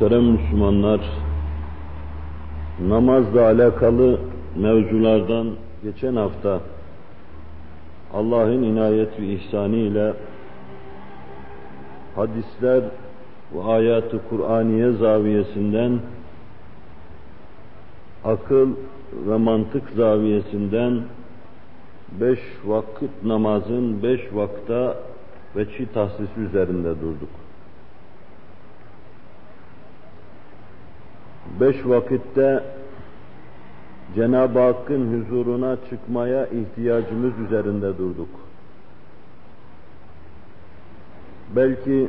Muhterem Müslümanlar, namazla alakalı mevzulardan geçen hafta Allah'ın inayet ve ihsanı ile hadisler ve ayatı Kur'aniye zaviyesinden akıl ve mantık zaviyesinden beş vakit namazın beş vakta ve çi tahsisi üzerinde durduk. Beş vakitte Cenab-ı Hakk'ın huzuruna çıkmaya ihtiyacımız üzerinde durduk. Belki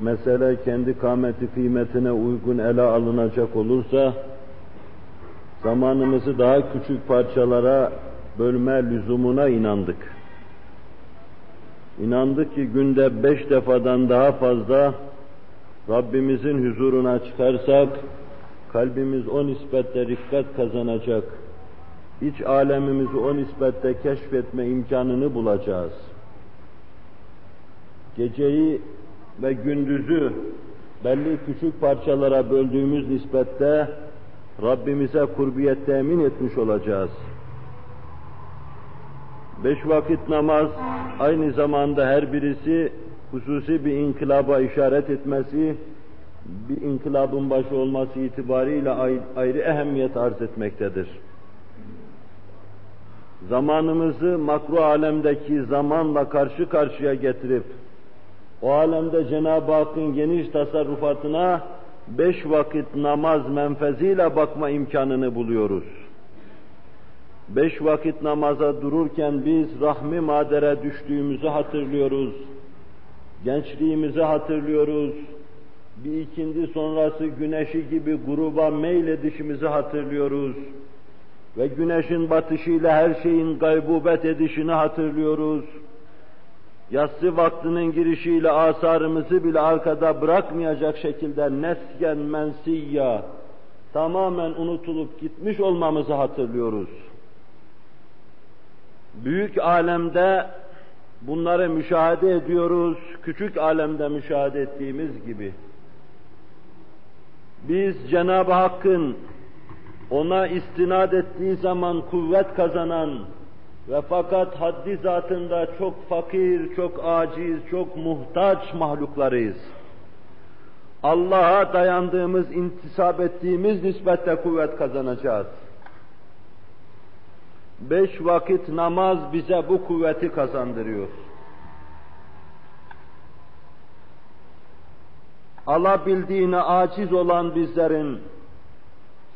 mesele kendi kâmeti kıymetine uygun ele alınacak olursa, zamanımızı daha küçük parçalara bölme lüzumuna inandık. İnandık ki günde beş defadan daha fazla Rabbimizin huzuruna çıkarsak, kalbimiz o nispette rikkat kazanacak, iç alemimizi o nispette keşfetme imkanını bulacağız. Geceyi ve gündüzü belli küçük parçalara böldüğümüz nispette Rabbimize kurbiyet temin etmiş olacağız. Beş vakit namaz aynı zamanda her birisi hususi bir inkılaba işaret etmesi, bir inkılabın başı olması itibariyle ayrı ehemmiyet arz etmektedir. Zamanımızı makru alemdeki zamanla karşı karşıya getirip, o alemde Cenab-ı Hakk'ın geniş tasarrufatına beş vakit namaz menfeziyle bakma imkanını buluyoruz. Beş vakit namaza dururken biz rahmi madere düştüğümüzü hatırlıyoruz. Gençliğimizi hatırlıyoruz bir ikindi sonrası güneşi gibi gruba meyledişimizi hatırlıyoruz. Ve güneşin batışıyla her şeyin gaybubet edişini hatırlıyoruz. Yatsı vaktinin girişiyle asarımızı bile arkada bırakmayacak şekilde nesken mensiyya tamamen unutulup gitmiş olmamızı hatırlıyoruz. Büyük alemde bunları müşahede ediyoruz, küçük alemde müşahede ettiğimiz gibi biz Cenab-ı Hakk'ın ona istinad ettiği zaman kuvvet kazanan ve fakat haddi zatında çok fakir, çok aciz, çok muhtaç mahluklarıyız. Allah'a dayandığımız, intisap ettiğimiz nispette kuvvet kazanacağız. Beş vakit namaz bize bu kuvveti kazandırıyor. Alabildiğine aciz olan bizlerin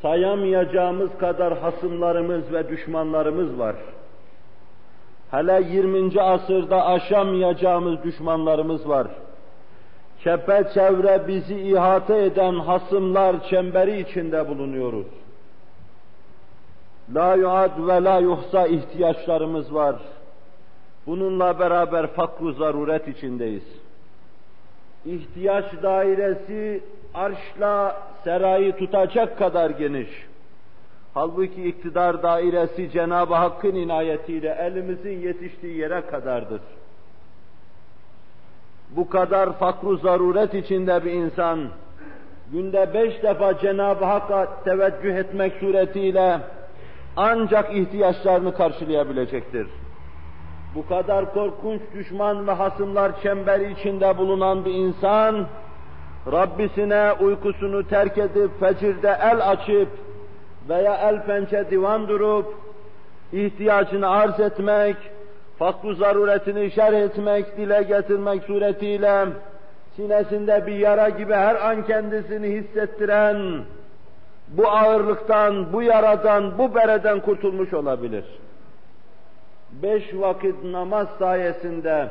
sayamayacağımız kadar hasımlarımız ve düşmanlarımız var. Hele 20. asırda aşamayacağımız düşmanlarımız var. Çepeçevre bizi ihate eden hasımlar çemberi içinde bulunuyoruz. La yuad ve la yuhsa ihtiyaçlarımız var. Bununla beraber fakru zaruret içindeyiz ihtiyaç dairesi arşla serayı tutacak kadar geniş. Halbuki iktidar dairesi Cenab-ı Hakk'ın inayetiyle elimizin yetiştiği yere kadardır. Bu kadar fakru zaruret içinde bir insan, günde beş defa Cenab-ı Hakk'a teveccüh etmek suretiyle ancak ihtiyaçlarını karşılayabilecektir bu kadar korkunç düşman ve hasımlar çemberi içinde bulunan bir insan, Rabbisine uykusunu terk edip fecirde el açıp veya el pençe divan durup ihtiyacını arz etmek, fakru zaruretini şerh etmek, dile getirmek suretiyle sinesinde bir yara gibi her an kendisini hissettiren bu ağırlıktan, bu yaradan, bu bereden kurtulmuş olabilir beş vakit namaz sayesinde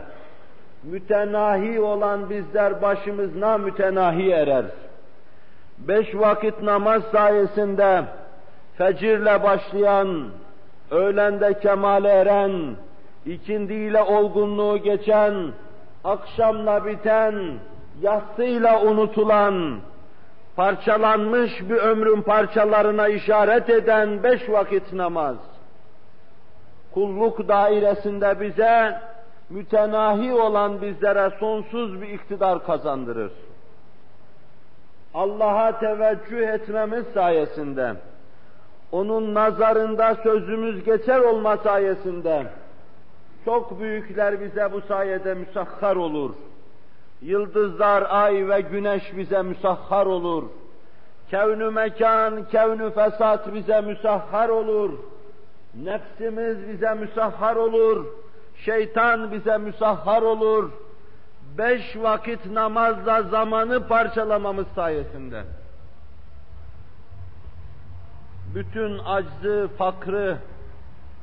mütenahi olan bizler başımızna mütenahi erer. Beş vakit namaz sayesinde fecirle başlayan, öğlende kemale eren, ikindiyle olgunluğu geçen, akşamla biten, yatsıyla unutulan, parçalanmış bir ömrün parçalarına işaret eden beş vakit namaz kulluk dairesinde bize mütenahi olan bizlere sonsuz bir iktidar kazandırır. Allah'a teveccüh etmemiz sayesinde, onun nazarında sözümüz geçer olma sayesinde, çok büyükler bize bu sayede müsahhar olur. Yıldızlar, ay ve güneş bize müsahhar olur. Kevnü mekan, kevnü fesat bize müsahhar olur. Nefsimiz bize müsahhar olur. Şeytan bize müsahhar olur. Beş vakit namazla zamanı parçalamamız sayesinde. Bütün aczı, fakrı,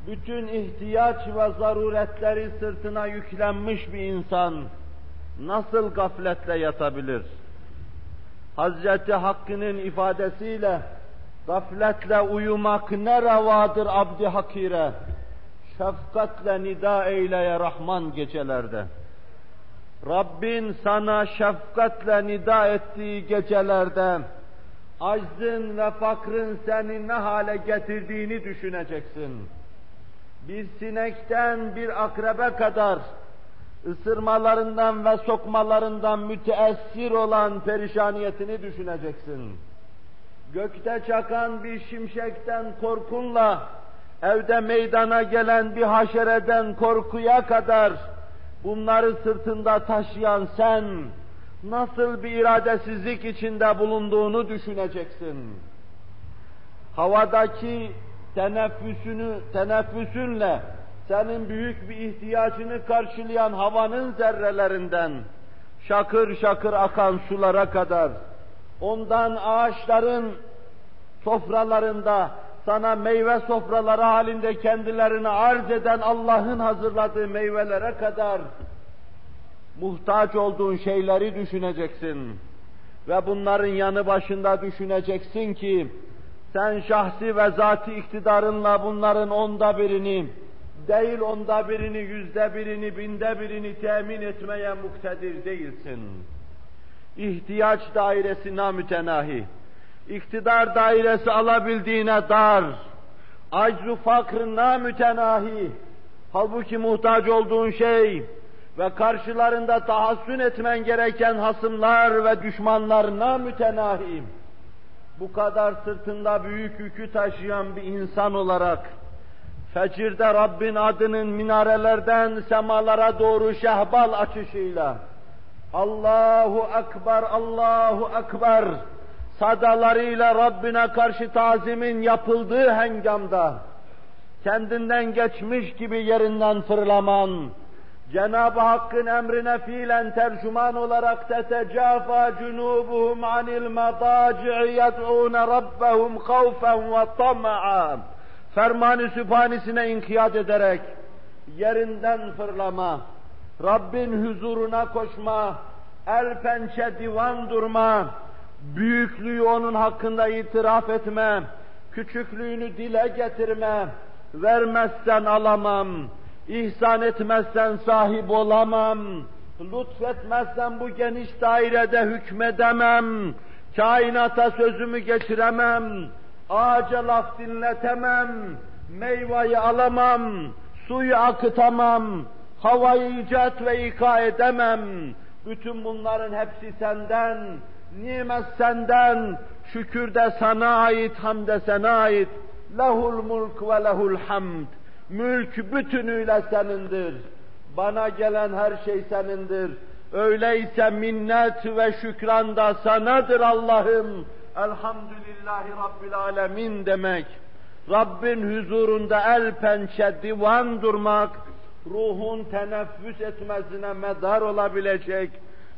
bütün ihtiyaç ve zaruretleri sırtına yüklenmiş bir insan nasıl gafletle yatabilir? Hazreti Hakk'ın ifadesiyle gafletle uyumak ne revadır abdi hakire, şefkatle nida eyleye Rahman gecelerde. Rabbin sana şefkatle nida ettiği gecelerde, aczın ve fakrın seni ne hale getirdiğini düşüneceksin. Bir sinekten bir akrebe kadar, ısırmalarından ve sokmalarından müteessir olan perişaniyetini düşüneceksin. Gökte çakan bir şimşekten korkunla, evde meydana gelen bir haşereden korkuya kadar, bunları sırtında taşıyan sen, nasıl bir iradesizlik içinde bulunduğunu düşüneceksin. Havadaki teneffüsünü, teneffüsünle, senin büyük bir ihtiyacını karşılayan havanın zerrelerinden, şakır şakır akan sulara kadar, ondan ağaçların sofralarında, sana meyve sofraları halinde kendilerini arz eden Allah'ın hazırladığı meyvelere kadar, muhtaç olduğun şeyleri düşüneceksin. Ve bunların yanı başında düşüneceksin ki, sen şahsi ve zati iktidarınla bunların onda birini, değil onda birini, yüzde birini, binde birini temin etmeye muktedir değilsin. İhtiyaç dairesi namütenahi, iktidar dairesi alabildiğine dar, aczu fakrı namütenahi, halbuki muhtaç olduğun şey ve karşılarında tahassün etmen gereken hasımlar ve düşmanlar namütenahi, bu kadar sırtında büyük yükü taşıyan bir insan olarak, fecirde Rabbin adının minarelerden semalara doğru şehbal açışıyla, Allahu Ekber, Allahu Ekber, sadalarıyla Rabbine karşı tazimin yapıldığı hengamda, kendinden geçmiş gibi yerinden fırlaman, Cenab-ı Hakk'ın emrine fiilen tercüman olarak tetecafa cunubuhum anil madaci'i yed'ûne rabbehum havfen ve tama'a fermanı inkiyat ederek yerinden fırlama, Rabbin huzuruna koşma, el pençe divan durma, büyüklüğü onun hakkında itiraf etme, küçüklüğünü dile getirme, vermezsen alamam, ihsan etmezsen sahip olamam, lütfetmezsen bu geniş dairede hükmedemem, kainata sözümü geçiremem, ağaca laf dinletemem, meyveyi alamam, suyu akıtamam, havayı ve ika edemem. Bütün bunların hepsi senden, nimet senden, şükür de sana ait, hamd de sana ait. Lehul mulk ve lehul hamd. Mülk bütünüyle senindir. Bana gelen her şey senindir. Öyleyse minnet ve şükran da sanadır Allah'ım. Elhamdülillahi Rabbil Alemin demek. Rabbin huzurunda el pençe divan durmak, ruhun teneffüs etmesine medar olabilecek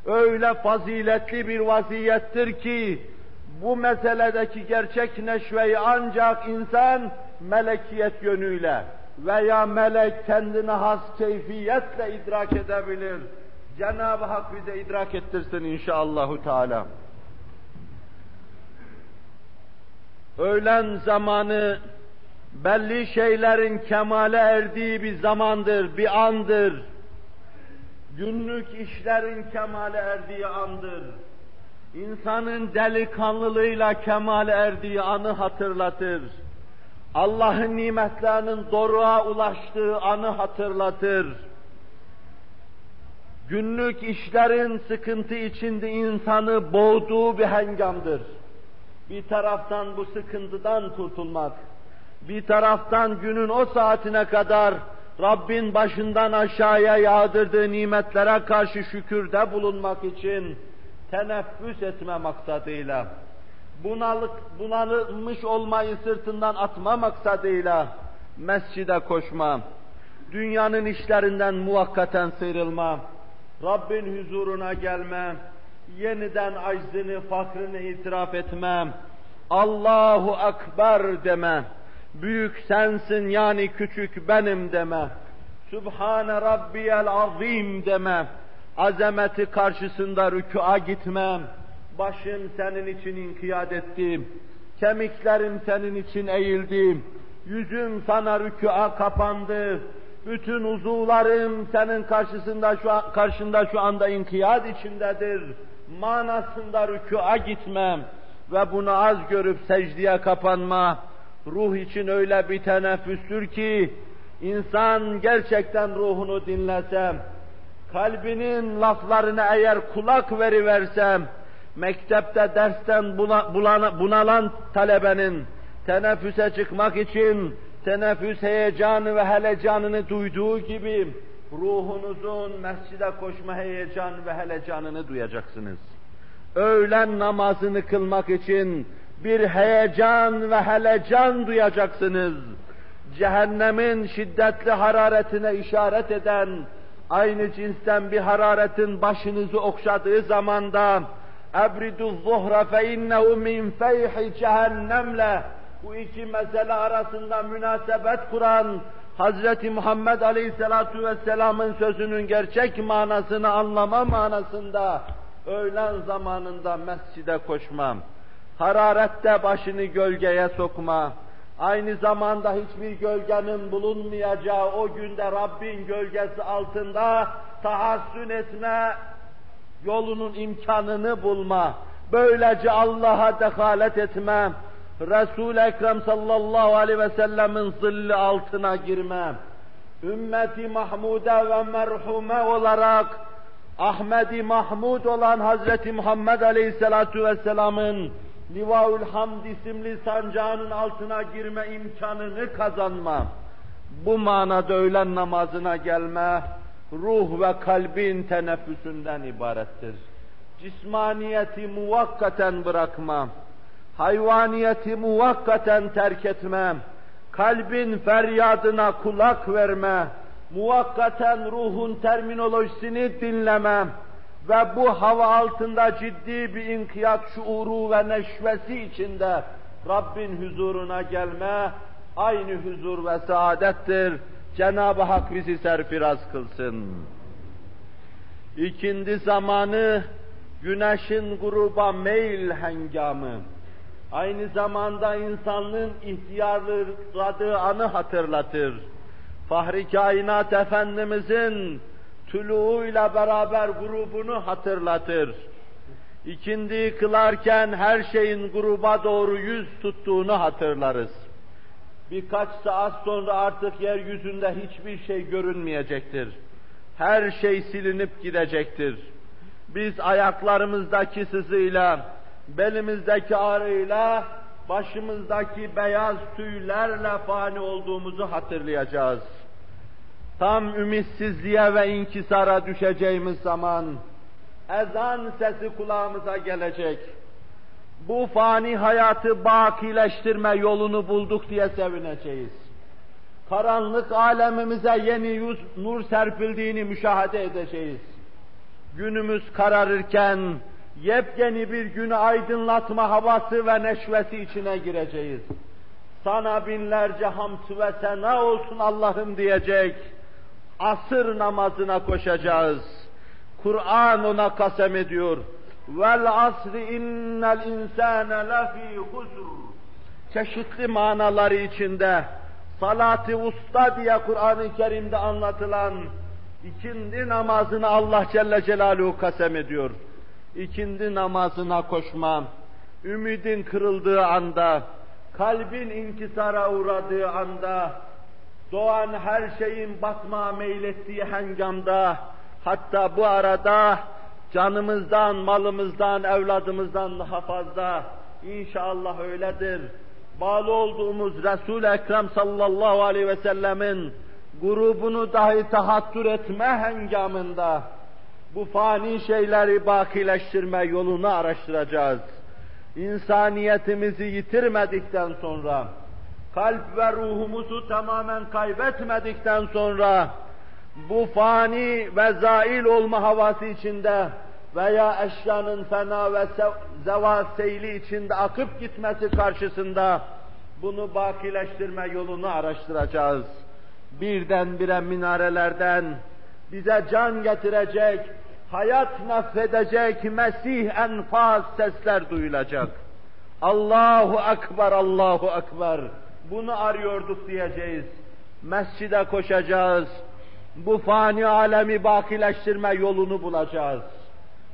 öyle faziletli bir vaziyettir ki bu meseledeki gerçek neşveyi ancak insan melekiyet yönüyle veya melek kendine has keyfiyetle idrak edebilir. Cenab-ı Hak bize idrak ettirsin inşallahü teala. Öğlen zamanı belli şeylerin kemale erdiği bir zamandır, bir andır. Günlük işlerin kemale erdiği andır. İnsanın delikanlılığıyla kemale erdiği anı hatırlatır. Allah'ın nimetlerinin doruğa ulaştığı anı hatırlatır. günlük işlerin sıkıntı içinde insanı boğduğu bir hengamdır. Bir taraftan bu sıkıntıdan kurtulmak, bir taraftan günün o saatine kadar Rabbin başından aşağıya yağdırdığı nimetlere karşı şükürde bulunmak için teneffüs etme maksadıyla, bunalık, bunalmış olmayı sırtından atma maksadıyla mescide koşma, dünyanın işlerinden muvakkaten sıyrılma, Rabbin huzuruna gelme, yeniden aczini, fakrını itiraf etme, Allahu Ekber deme, büyük sensin yani küçük benim deme, Sübhane Rabbiyel Azim deme, azameti karşısında rükûa gitmem, başım senin için inkiyat ettim, kemiklerim senin için eğildi, yüzüm sana rükûa kapandı, bütün uzuvlarım senin karşısında şu an, karşında şu anda inkiyat içindedir. Manasında rükûa gitmem ve bunu az görüp secdeye kapanma, ruh için öyle bir teneffüstür ki, insan gerçekten ruhunu dinlesem, kalbinin laflarına eğer kulak veriversem, mektepte dersten bunalan talebenin teneffüse çıkmak için teneffüs heyecanı ve helecanını duyduğu gibi ruhunuzun mescide koşma heyecan ve helecanını duyacaksınız. Öğlen namazını kılmak için bir heyecan ve helecan duyacaksınız. Cehennemin şiddetli hararetine işaret eden aynı cinsten bir hararetin başınızı okşadığı zamanda ebridu zuhra fe innehu min feyhi cehennemle bu iki mesele arasında münasebet kuran Hazreti Muhammed Aleyhisselatu Vesselam'ın sözünün gerçek manasını anlama manasında öğlen zamanında mescide koşmam, hararette başını gölgeye sokma, aynı zamanda hiçbir gölgenin bulunmayacağı o günde Rabbin gölgesi altında tahassün etme yolunun imkanını bulma, böylece Allah'a dehalet etme, Resul-i Ekrem sallallahu aleyhi ve sellemin zilli altına girme, ümmeti Mahmude ve merhume olarak Ahmedi Mahmud olan Hazreti Muhammed Aleyhisselatu Vesselam'ın Livaül Hamd isimli sancağının altına girme imkanını kazanma. Bu manada öğlen namazına gelme, ruh ve kalbin teneffüsünden ibarettir. Cismaniyeti muvakkaten bırakma hayvaniyeti muvakkaten terk etme, kalbin feryadına kulak verme, muvakkaten ruhun terminolojisini dinleme ve bu hava altında ciddi bir inkiyat şuuru ve neşvesi içinde Rabbin huzuruna gelme, aynı huzur ve saadettir. Cenab-ı Hak bizi serfiraz kılsın. İkindi zamanı güneşin gruba meyl hengamı aynı zamanda insanlığın ihtiyarladığı anı hatırlatır. Fahri Kainat Efendimizin tuluğuyla beraber grubunu hatırlatır. İkindi kılarken her şeyin gruba doğru yüz tuttuğunu hatırlarız. Birkaç saat sonra artık yeryüzünde hiçbir şey görünmeyecektir. Her şey silinip gidecektir. Biz ayaklarımızdaki sızıyla, belimizdeki ağrıyla, başımızdaki beyaz tüylerle fani olduğumuzu hatırlayacağız. Tam ümitsizliğe ve inkisara düşeceğimiz zaman, ezan sesi kulağımıza gelecek. Bu fani hayatı bakileştirme yolunu bulduk diye sevineceğiz. Karanlık alemimize yeni yüz, nur serpildiğini müşahede edeceğiz. Günümüz kararırken, yepyeni bir günü aydınlatma havası ve neşvesi içine gireceğiz. Sana binlerce hamd ve sena olsun Allah'ım diyecek. Asır namazına koşacağız. Kur'an ona kasem ediyor. Vel asri innel insane lefî husr. Çeşitli manaları içinde salat-ı usta diye Kur'an-ı Kerim'de anlatılan ikindi namazını Allah Celle Celaluhu kasem ediyor ikindi namazına koşma, ümidin kırıldığı anda, kalbin inkisara uğradığı anda, doğan her şeyin batma meylettiği hengamda, Hatta bu arada canımızdan, malımızdan, evladımızdan daha fazla inşallah öyledir. Bağlı olduğumuz Resul-i Ekrem sallallahu aleyhi ve sellemin grubunu dahi tahattür etme hengamında bu fani şeyleri bakileştirme yolunu araştıracağız. İnsaniyetimizi yitirmedikten sonra, kalp ve ruhumuzu tamamen kaybetmedikten sonra, bu fani ve zail olma havası içinde veya eşyanın fena ve seyli içinde akıp gitmesi karşısında bunu bakileştirme yolunu araştıracağız. Birdenbire minarelerden bize can getirecek, hayat nefredecek Mesih enfaz sesler duyulacak. Allahu Ekber, Allahu Ekber. Bunu arıyorduk diyeceğiz. Mescide koşacağız. Bu fani alemi bakileştirme yolunu bulacağız.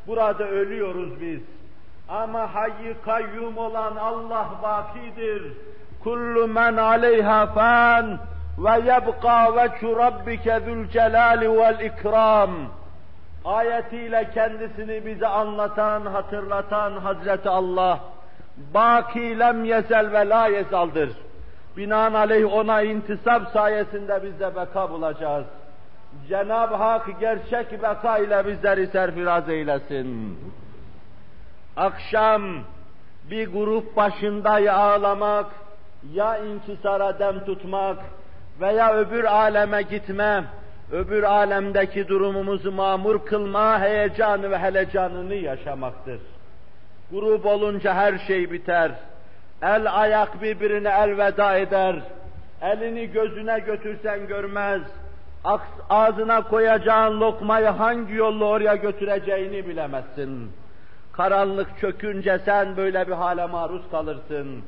Burada ölüyoruz biz. Ama hayy kayyum olan Allah bakidir. Kullu men aleyha fan ve yebqa veçhu rabbike zul celali vel ikram. Ayetiyle kendisini bize anlatan, hatırlatan Hazreti Allah, baki lem yezel ve la yezaldır. Binaenaleyh ona intisap sayesinde biz de beka bulacağız. Cenab-ı Hak gerçek beka ile bizleri serfiraz eylesin. Akşam bir grup başında ya ağlamak, ya inkisara dem tutmak veya öbür aleme gitme, öbür alemdeki durumumuzu mamur kılma heyecanı ve helecanını yaşamaktır. Grup olunca her şey biter. El ayak birbirine elveda eder. Elini gözüne götürsen görmez. Ağzına koyacağın lokmayı hangi yolla oraya götüreceğini bilemezsin. Karanlık çökünce sen böyle bir hale maruz kalırsın.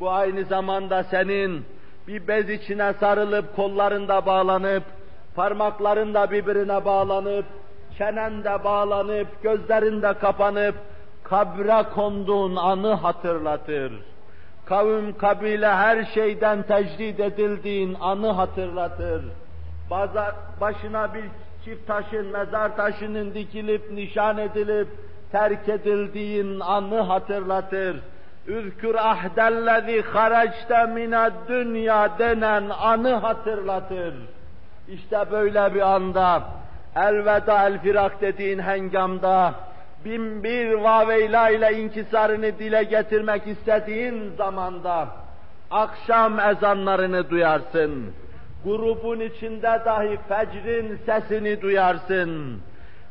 Bu aynı zamanda senin bir bez içine sarılıp kollarında bağlanıp parmaklarında birbirine bağlanıp, çenende bağlanıp, gözlerinde kapanıp, kabre konduğun anı hatırlatır. Kavim, kabile her şeyden tecrid edildiğin anı hatırlatır. Baza, başına bir çift taşın, mezar taşının dikilip, nişan edilip, terk edildiğin anı hatırlatır. Üzkür ahdellezî harecte mined dünya denen anı hatırlatır. İşte böyle bir anda, elveda el firak dediğin hengamda, bin bir vaveyla ile inkisarını dile getirmek istediğin zamanda, akşam ezanlarını duyarsın. Grubun içinde dahi fecrin sesini duyarsın.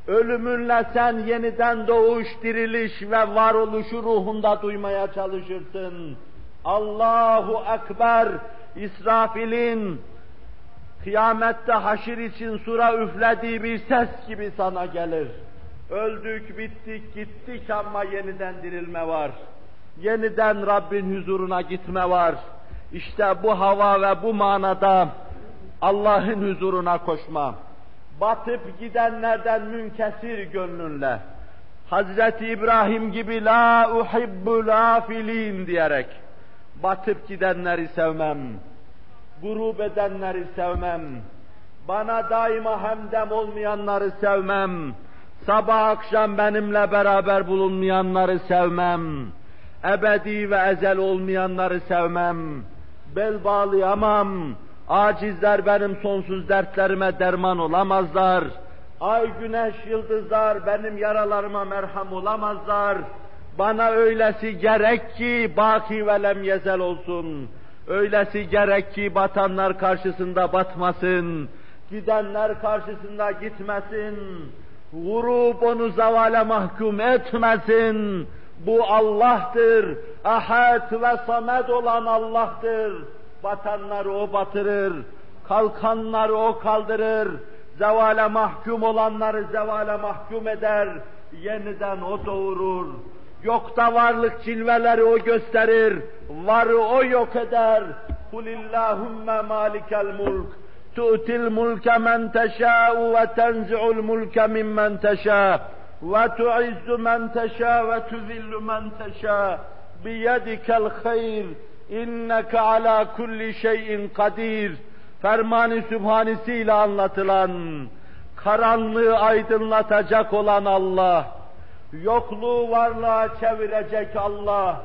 Ölümünle sen yeniden doğuş, diriliş ve varoluşu ruhunda duymaya çalışırsın. Allahu Ekber, İsrafil'in kıyamette haşir için sura üflediği bir ses gibi sana gelir. Öldük, bittik, gittik ama yeniden dirilme var. Yeniden Rabbin huzuruna gitme var. İşte bu hava ve bu manada Allah'ın huzuruna koşma. Batıp gidenlerden münkesir gönlünle, Hazreti İbrahim gibi la uhibbu lafilin diyerek, batıp gidenleri sevmem, grup edenleri sevmem, bana daima hemdem olmayanları sevmem, sabah akşam benimle beraber bulunmayanları sevmem, ebedi ve ezel olmayanları sevmem, bel bağlayamam, acizler benim sonsuz dertlerime derman olamazlar, ay, güneş, yıldızlar benim yaralarıma merham olamazlar, bana öylesi gerek ki baki ve lem yezel olsun.'' Öylesi gerek ki batanlar karşısında batmasın, gidenler karşısında gitmesin, vurup onu zavale mahkum etmesin. Bu Allah'tır, ahad ve samed olan Allah'tır. Batanları O batırır, kalkanları O kaldırır, zevale mahkum olanları zevale mahkum eder, yeniden O doğurur. Yokta varlık cilveleri o gösterir, varı o yok eder. Kulillahümme malikel mulk, teşâ'u ve tenzi'ul mulke mimmen teşâ' ve tu'izzu men teşâ ve tuzillu men teşâ' biyedikel hayr inneke ala kulli şeyin kadir. Fermanı sübhanesiyle anlatılan karanlığı aydınlatacak olan Allah, yokluğu varlığa çevirecek Allah,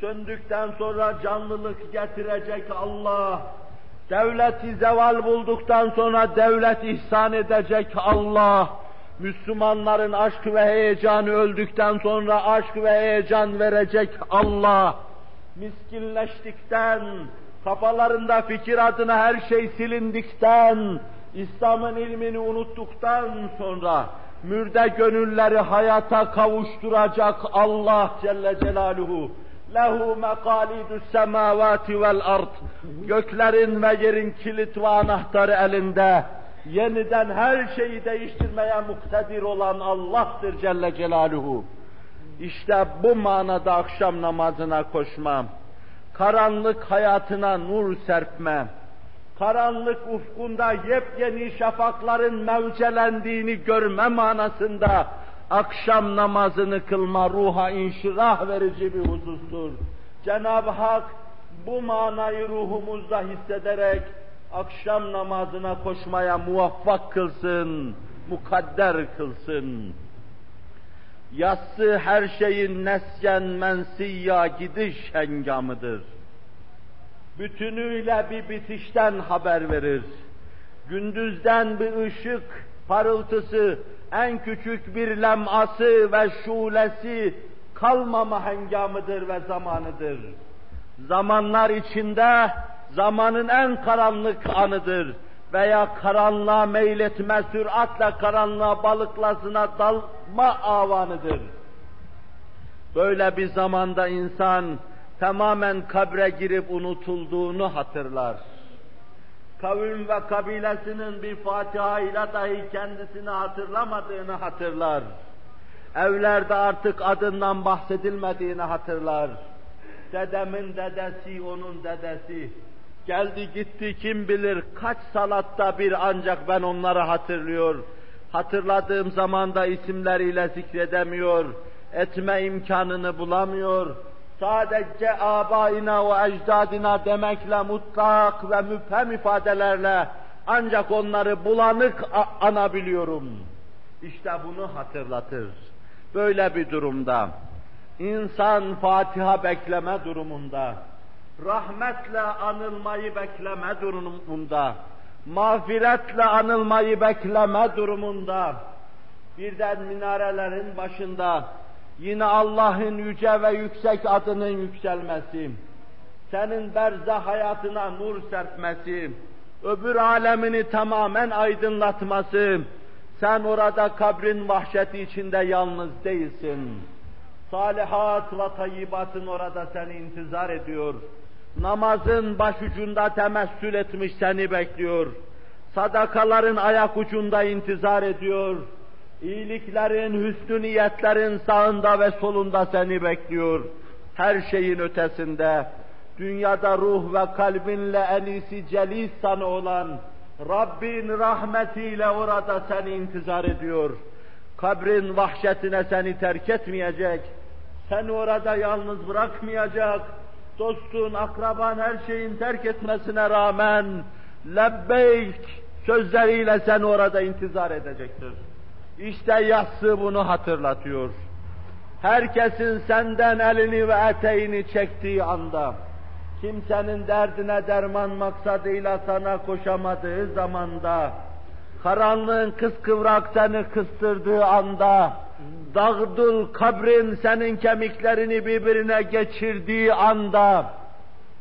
söndükten sonra canlılık getirecek Allah, devleti zeval bulduktan sonra devlet ihsan edecek Allah, Müslümanların aşk ve heyecanı öldükten sonra aşk ve heyecan verecek Allah, miskinleştikten, kafalarında fikir adına her şey silindikten, İslam'ın ilmini unuttuktan sonra mürde gönülleri hayata kavuşturacak Allah Celle Celaluhu. Lehu mekalidus semavati vel ard. Göklerin ve yerin kilit ve anahtarı elinde. Yeniden her şeyi değiştirmeye muktedir olan Allah'tır Celle Celaluhu. İşte bu manada akşam namazına koşmam. Karanlık hayatına nur serpme karanlık ufkunda yepyeni şafakların mevcelendiğini görme manasında akşam namazını kılma ruha inşirah verici bir husustur. Cenab-ı Hak bu manayı ruhumuzda hissederek akşam namazına koşmaya muvaffak kılsın, mukadder kılsın. Yassı her şeyin nesyen mensiyya gidiş hengamıdır bütünüyle bir bitişten haber verir. Gündüzden bir ışık parıltısı, en küçük bir leması ve şulesi kalmama hengamıdır ve zamanıdır. Zamanlar içinde zamanın en karanlık anıdır veya karanlığa meyletme, süratle karanlığa balıklasına dalma avanıdır. Böyle bir zamanda insan tamamen kabre girip unutulduğunu hatırlar. Kavim ve kabilesinin bir Fatiha ile dahi kendisini hatırlamadığını hatırlar. Evlerde artık adından bahsedilmediğini hatırlar. Dedemin dedesi, onun dedesi. Geldi gitti kim bilir kaç salatta bir ancak ben onları hatırlıyor. Hatırladığım zaman da isimleriyle zikredemiyor. Etme imkanını bulamıyor sadece abayına ve ecdadina demekle mutlak ve müphem ifadelerle ancak onları bulanık anabiliyorum. İşte bunu hatırlatır. Böyle bir durumda insan Fatiha bekleme durumunda, rahmetle anılmayı bekleme durumunda, mağfiretle anılmayı bekleme durumunda, birden minarelerin başında Yine Allah'ın yüce ve yüksek adının yükselmesi, senin berza hayatına nur serpmesi, öbür alemini tamamen aydınlatması, sen orada kabrin vahşeti içinde yalnız değilsin. Salihat ve tayyibatın orada seni intizar ediyor. Namazın başucunda temessül etmiş seni bekliyor. Sadakaların ayak ucunda intizar ediyor İyiliklerin, hüsnü niyetlerin sağında ve solunda seni bekliyor. Her şeyin ötesinde, dünyada ruh ve kalbinle en iyisi celis sana olan Rabbin rahmetiyle orada seni intizar ediyor. Kabrin vahşetine seni terk etmeyecek. Seni orada yalnız bırakmayacak. Dostun, akraban her şeyin terk etmesine rağmen lebbeyk sözleriyle seni orada intizar edecektir. İşte yassı bunu hatırlatıyor. Herkesin senden elini ve eteğini çektiği anda, kimsenin derdine derman maksadıyla sana koşamadığı zamanda, karanlığın kıskıvrak seni kıstırdığı anda, dağdul kabrin senin kemiklerini birbirine geçirdiği anda,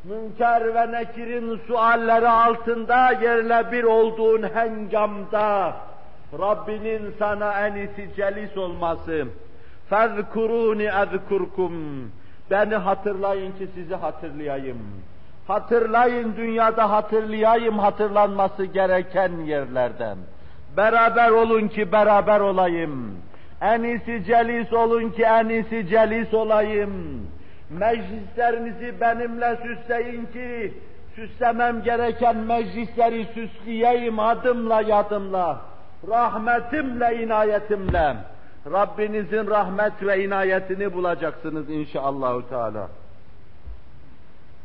münker ve nekirin sualleri altında yerle bir olduğun hengamda, Rabbinin sana en iyisi celis olması. Fezkuruni ezkurkum. Beni hatırlayın ki sizi hatırlayayım. Hatırlayın dünyada hatırlayayım hatırlanması gereken yerlerden. Beraber olun ki beraber olayım. En iyisi celis olun ki en iyisi celis olayım. Meclislerinizi benimle süsleyin ki süslemem gereken meclisleri süsleyeyim adımla yadımla rahmetimle, inayetimle Rabbinizin rahmet ve inayetini bulacaksınız inşallahü teala.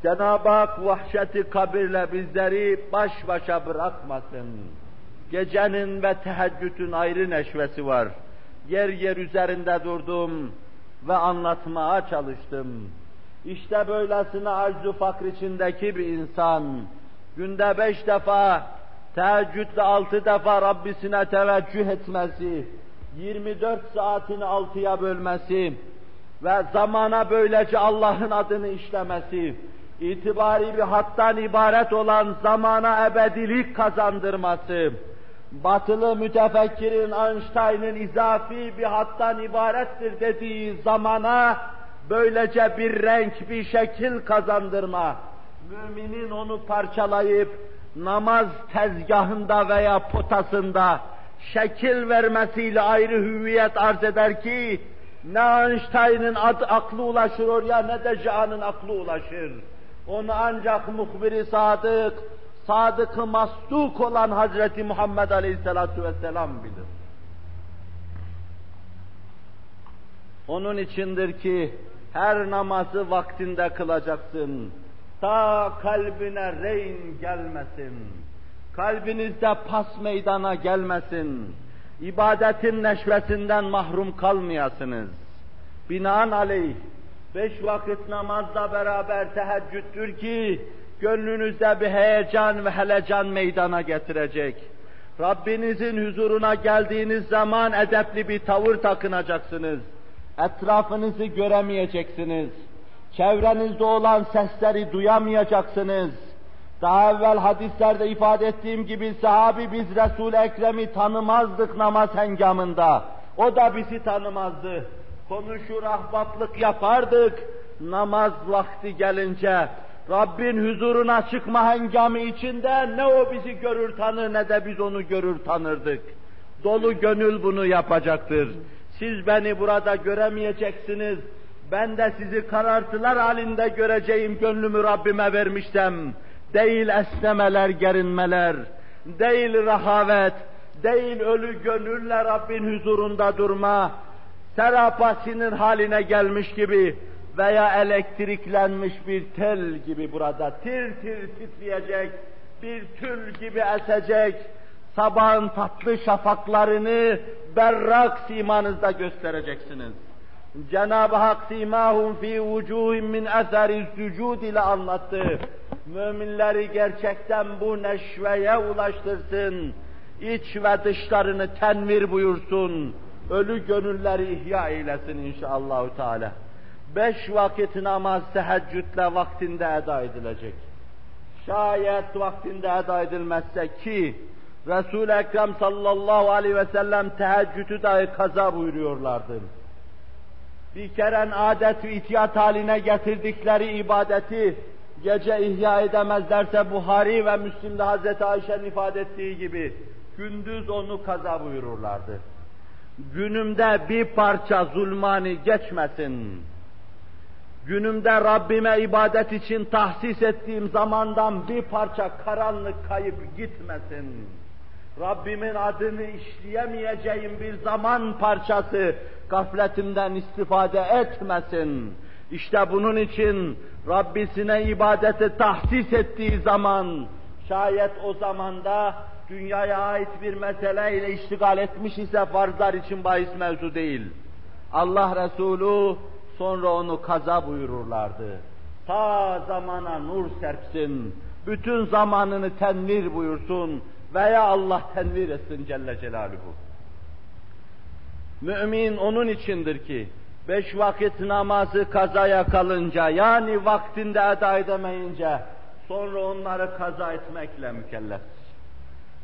Cenab-ı Hak vahşeti kabirle bizleri baş başa bırakmasın. Gecenin ve teheccüdün ayrı neşvesi var. Yer yer üzerinde durdum ve anlatmaya çalıştım. İşte böylesine arzu fakr içindeki bir insan, günde beş defa, teheccüdle altı defa Rabbisine teveccüh etmesi, 24 saatini altıya bölmesi ve zamana böylece Allah'ın adını işlemesi, itibari bir hattan ibaret olan zamana ebedilik kazandırması, batılı mütefekkirin Einstein'ın izafi bir hattan ibarettir dediği zamana böylece bir renk, bir şekil kazandırma, müminin onu parçalayıp namaz tezgahında veya potasında şekil vermesiyle ayrı hüviyet arz eder ki, ne Einstein'ın aklı ulaşır oraya ne de Cahan'ın aklı ulaşır. Onu ancak muhbiri sadık, sadık-ı masduk olan Hazreti Muhammed Aleyhisselatü Vesselam bilir. Onun içindir ki her namazı vaktinde kılacaksın. Ta kalbine reyn gelmesin. Kalbinizde pas meydana gelmesin. İbadetin neşvesinden mahrum kalmayasınız. Binaenaleyh beş vakit namazla beraber teheccüddür ki gönlünüzde bir heyecan ve helecan meydana getirecek. Rabbinizin huzuruna geldiğiniz zaman edepli bir tavır takınacaksınız. Etrafınızı göremeyeceksiniz. Çevrenizde olan sesleri duyamayacaksınız. Daha evvel hadislerde ifade ettiğim gibi sahabi biz Resul-i Ekrem'i tanımazdık namaz hengamında. O da bizi tanımazdı. Konuşur ahbaplık yapardık. Namaz vakti gelince Rabbin huzuruna çıkma hengamı içinde ne o bizi görür tanır ne de biz onu görür tanırdık. Dolu gönül bunu yapacaktır. Siz beni burada göremeyeceksiniz. Ben de sizi karartılar halinde göreceğim gönlümü Rabbime vermişsem, değil esnemeler, gerinmeler, değil rahavet, değil ölü gönülle Rabbin huzurunda durma, serapasinin haline gelmiş gibi veya elektriklenmiş bir tel gibi burada tir tir titreyecek, bir tül gibi esecek, sabahın tatlı şafaklarını berrak simanızda göstereceksiniz. Cenab-ı Hak simahum fi vucuhim min eseri sucud ile anlattı. Müminleri gerçekten bu neşveye ulaştırsın. İç ve dışlarını tenvir buyursun. Ölü gönülleri ihya eylesin inşallahü teala. Beş vakit namaz teheccüdle vaktinde eda edilecek. Şayet vaktinde eda edilmezse ki Resul-i Ekrem sallallahu aleyhi ve sellem teheccüdü dahi kaza buyuruyorlardı. Bir keren adet ve itiyat haline getirdikleri ibadeti gece ihya edemezlerse Buhari ve Müslim'de Hazreti Ayşe'nin ifade ettiği gibi gündüz onu kaza buyururlardı. Günümde bir parça zulmani geçmesin. Günümde Rabbime ibadet için tahsis ettiğim zamandan bir parça karanlık kayıp gitmesin Rabbimin adını işleyemeyeceğim bir zaman parçası gafletimden istifade etmesin. İşte bunun için Rabbisine ibadeti tahsis ettiği zaman, şayet o zamanda dünyaya ait bir meseleyle iştigal etmiş ise farzlar için bahis mevzu değil. Allah Resulü sonra onu kaza buyururlardı. Ta zamana nur serpsin, bütün zamanını tenvir buyursun, veya Allah tenvir etsin Celle Celaluhu. Mümin onun içindir ki, beş vakit namazı kazaya kalınca, yani vaktinde eda edemeyince, sonra onları kaza etmekle mükellef.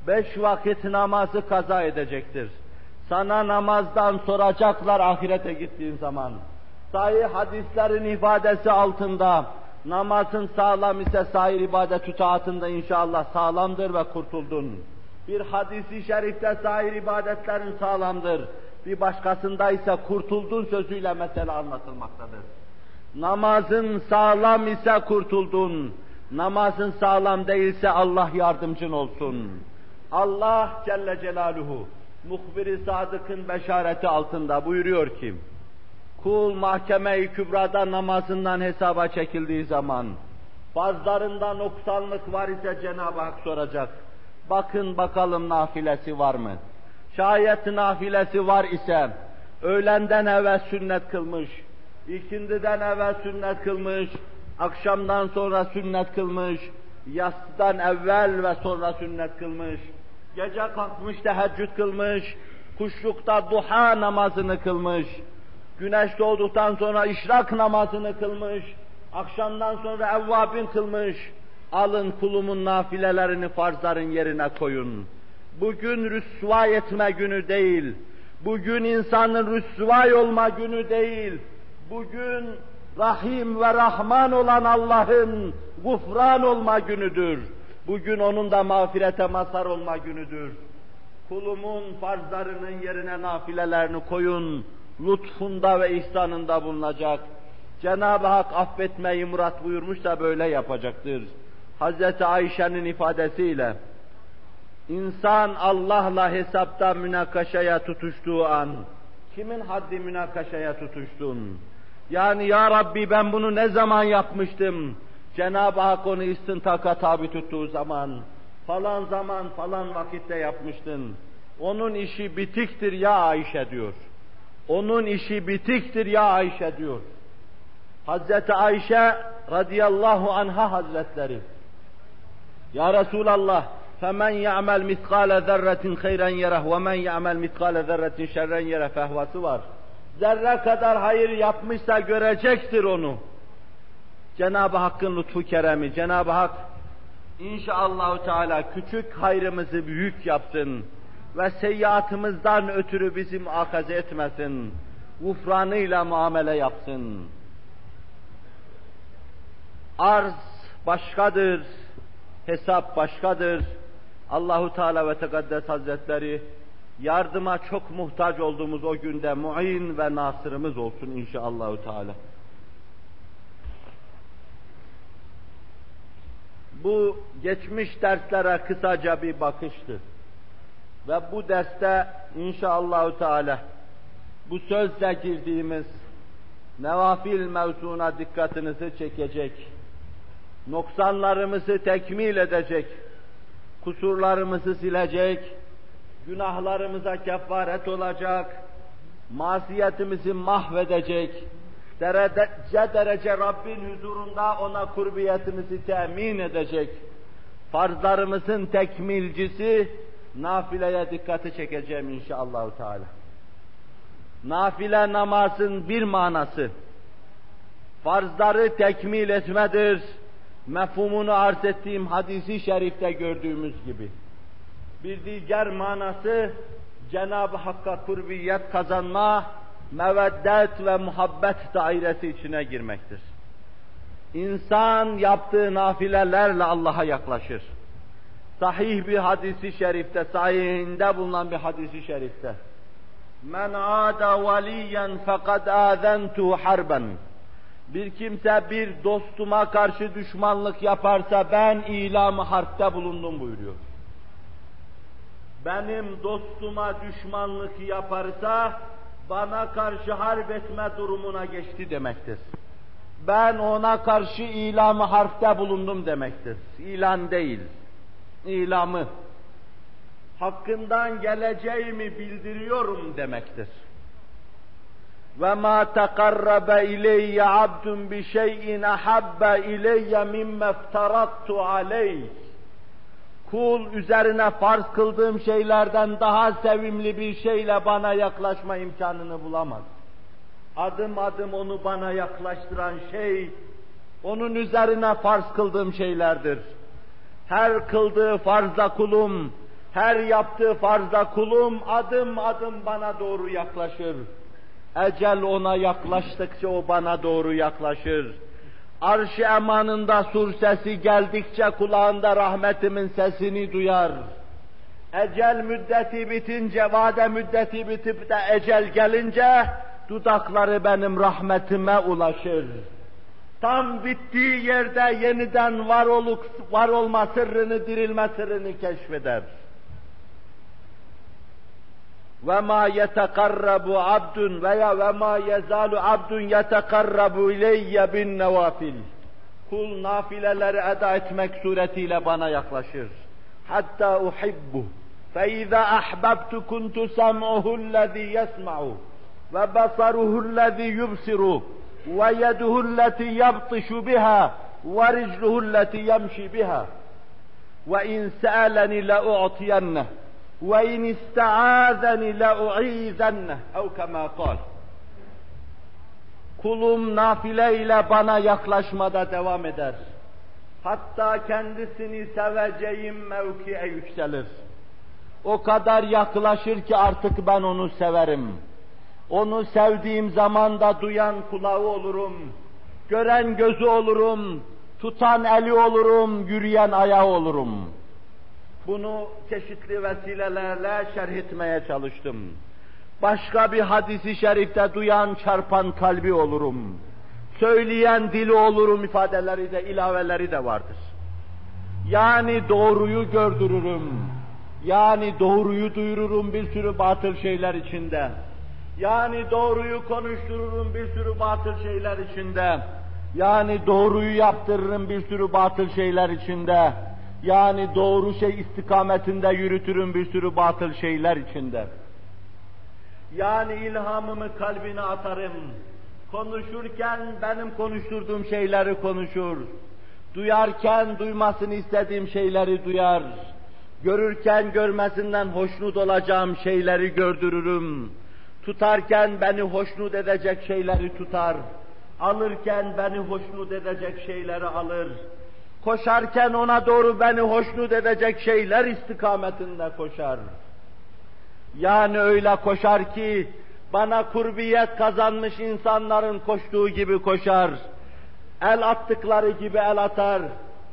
Beş vakit namazı kaza edecektir. Sana namazdan soracaklar ahirete gittiğin zaman. Sahih hadislerin ifadesi altında, namazın sağlam ise sair ibadet taatında inşallah sağlamdır ve kurtuldun. Bir hadisi şerifte sair ibadetlerin sağlamdır. Bir başkasında ise kurtuldun sözüyle mesele anlatılmaktadır. Namazın sağlam ise kurtuldun. Namazın sağlam değilse Allah yardımcın olsun. Allah Celle Celaluhu muhbiri sadıkın beşareti altında buyuruyor ki Kul mahkeme-i kübrada namazından hesaba çekildiği zaman farzlarında noksanlık var ise Cenab-ı Hak soracak. bakın bakalım nafilesi var mı? Şayet nafilesi var ise, öğlenden evvel sünnet kılmış, ikindiden evvel sünnet kılmış, akşamdan sonra sünnet kılmış, yastıdan evvel ve sonra sünnet kılmış, gece kalkmış teheccüd kılmış, kuşlukta duha namazını kılmış, güneş doğduktan sonra işrak namazını kılmış, akşamdan sonra evvabin kılmış, alın kulumun nafilelerini farzların yerine koyun. Bugün rüsvay etme günü değil, bugün insanın rüsvay olma günü değil, bugün Rahim ve Rahman olan Allah'ın gufran olma günüdür. Bugün onun da mağfirete mazhar olma günüdür. Kulumun farzlarının yerine nafilelerini koyun, lütfunda ve ihsanında bulunacak. Cenab-ı Hak affetmeyi murat buyurmuş da böyle yapacaktır. Hazreti Ayşe'nin ifadesiyle, insan Allah'la hesapta münakaşaya tutuştuğu an, kimin haddi münakaşaya tutuştun? Yani ya Rabbi ben bunu ne zaman yapmıştım? Cenab-ı Hak onu istintaka tabi tuttuğu zaman, falan zaman falan vakitte yapmıştın. Onun işi bitiktir ya Ayşe diyor. Onun işi bitiktir ya Ayşe diyor. Hazreti Ayşe radıyallahu anha hazretleri. Ya Resulallah, فَمَنْ يَعْمَلْ مِثْقَالَ ذَرَّةٍ خَيْرًا يَرَهُ وَمَنْ يَعْمَلْ مِثْقَالَ ذَرَّةٍ شَرًّا يَرَهُ fehvası var. Zerre kadar hayır yapmışsa görecektir onu. Cenab-ı Hakk'ın lütfu keremi, Cenab-ı Hak inşallahü teala küçük hayrımızı büyük yapsın ve seyyiatımızdan ötürü bizi muakaze etmesin. Gufranıyla muamele yapsın. Arz başkadır, hesap başkadır. Allahu Teala ve Tekaddes Hazretleri yardıma çok muhtaç olduğumuz o günde muin ve nasırımız olsun inşallahü teala. Bu geçmiş derslere kısaca bir bakıştı. Ve bu derste inşallahü teala bu sözle girdiğimiz nevafil mevzuna dikkatinizi çekecek, noksanlarımızı tekmil edecek, kusurlarımızı silecek, günahlarımıza kefaret olacak, masiyetimizi mahvedecek, derece derece Rabbin huzurunda ona kurbiyetimizi temin edecek, farzlarımızın tekmilcisi, nafileye dikkati çekeceğim inşallah Teala. Nafile namazın bir manası, farzları tekmil etmedir, mefhumunu arz ettiğim hadisi şerifte gördüğümüz gibi. Bir diğer manası Cenab-ı Hakk'a kurbiyet kazanma, meveddet ve muhabbet dairesi içine girmektir. İnsan yaptığı nafilelerle Allah'a yaklaşır. Sahih bir hadisi şerifte, sahihinde bulunan bir hadisi şerifte. Men ada valiyen fekad azentu harben. Bir kimse bir dostuma karşı düşmanlık yaparsa ben ilamı harpte bulundum buyuruyor benim dostuma düşmanlık yaparsa bana karşı harp etme durumuna geçti demektir. Ben ona karşı ilamı harfte bulundum demektir. İlan değil, ilamı. Hakkından geleceğimi bildiriyorum demektir. Tekarrabe ileyye abdun bi şeyin ahabbe ileyye mimme iftarattu aleyh kul üzerine farz kıldığım şeylerden daha sevimli bir şeyle bana yaklaşma imkanını bulamaz. Adım adım onu bana yaklaştıran şey, onun üzerine farz kıldığım şeylerdir. Her kıldığı farzda kulum, her yaptığı farzda kulum adım adım bana doğru yaklaşır. Ecel ona yaklaştıkça o bana doğru yaklaşır Arş-ı emanında sur sesi geldikçe kulağında rahmetimin sesini duyar. Ecel müddeti bitince, vade müddeti bitip de ecel gelince, dudakları benim rahmetime ulaşır. Tam bittiği yerde yeniden var, oluk, var olma sırrını, dirilme sırrını keşfeder ma yetekarrabu abdun veya ve ma yezalu abdun yetekarrabu ileyye bin nevafil. Kul nafileleri eda etmek suretiyle bana. حتى أحبه فإذا أحببت كنت سمعه الذي يسمع وبصره الذي يبصر ويده التي يبطش بها ورجله التي يمشي بها وإن سألني لأعطينه وإن استعاذني لأعيذنه أو كما قال Kulum nafileyle bana yaklaşmada devam eder. Hatta kendisini seveceğim mevkiye yükselir. O kadar yaklaşır ki artık ben onu severim. Onu sevdiğim zaman da duyan kulağı olurum. Gören gözü olurum. Tutan eli olurum. Yürüyen ayağı olurum. Bunu çeşitli vesilelerle şerh etmeye çalıştım. Başka bir hadisi şerifte duyan çarpan kalbi olurum. Söyleyen dili olurum ifadeleri de ilaveleri de vardır. Yani doğruyu gördürürüm. Yani doğruyu duyururum bir sürü batıl şeyler içinde. Yani doğruyu konuştururum bir sürü batıl şeyler içinde. Yani doğruyu yaptırırım bir sürü batıl şeyler içinde. Yani doğru şey istikametinde yürütürüm bir sürü batıl şeyler içinde. Yani ilhamımı kalbine atarım. Konuşurken benim konuşturduğum şeyleri konuşur. Duyarken duymasını istediğim şeyleri duyar. Görürken görmesinden hoşnut olacağım şeyleri gördürürüm. Tutarken beni hoşnut edecek şeyleri tutar. Alırken beni hoşnut edecek şeyleri alır. Koşarken ona doğru beni hoşnut edecek şeyler istikametinde koşar. Yani öyle koşar ki bana kurbiyet kazanmış insanların koştuğu gibi koşar. El attıkları gibi el atar.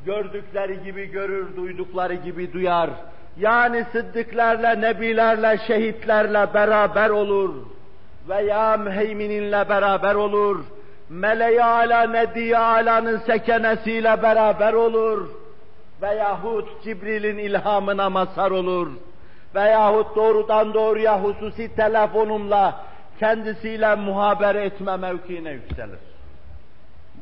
Gördükleri gibi görür, duydukları gibi duyar. Yani sıddıklarla, nebilerle, şehitlerle beraber olur. Veya müheymininle beraber olur. Meleği ala, nediye alanın sekenesiyle beraber olur. Veyahut Cibril'in ilhamına mazhar olur veyahut doğrudan doğruya hususi telefonumla kendisiyle muhabere etme mevkiine yükselir.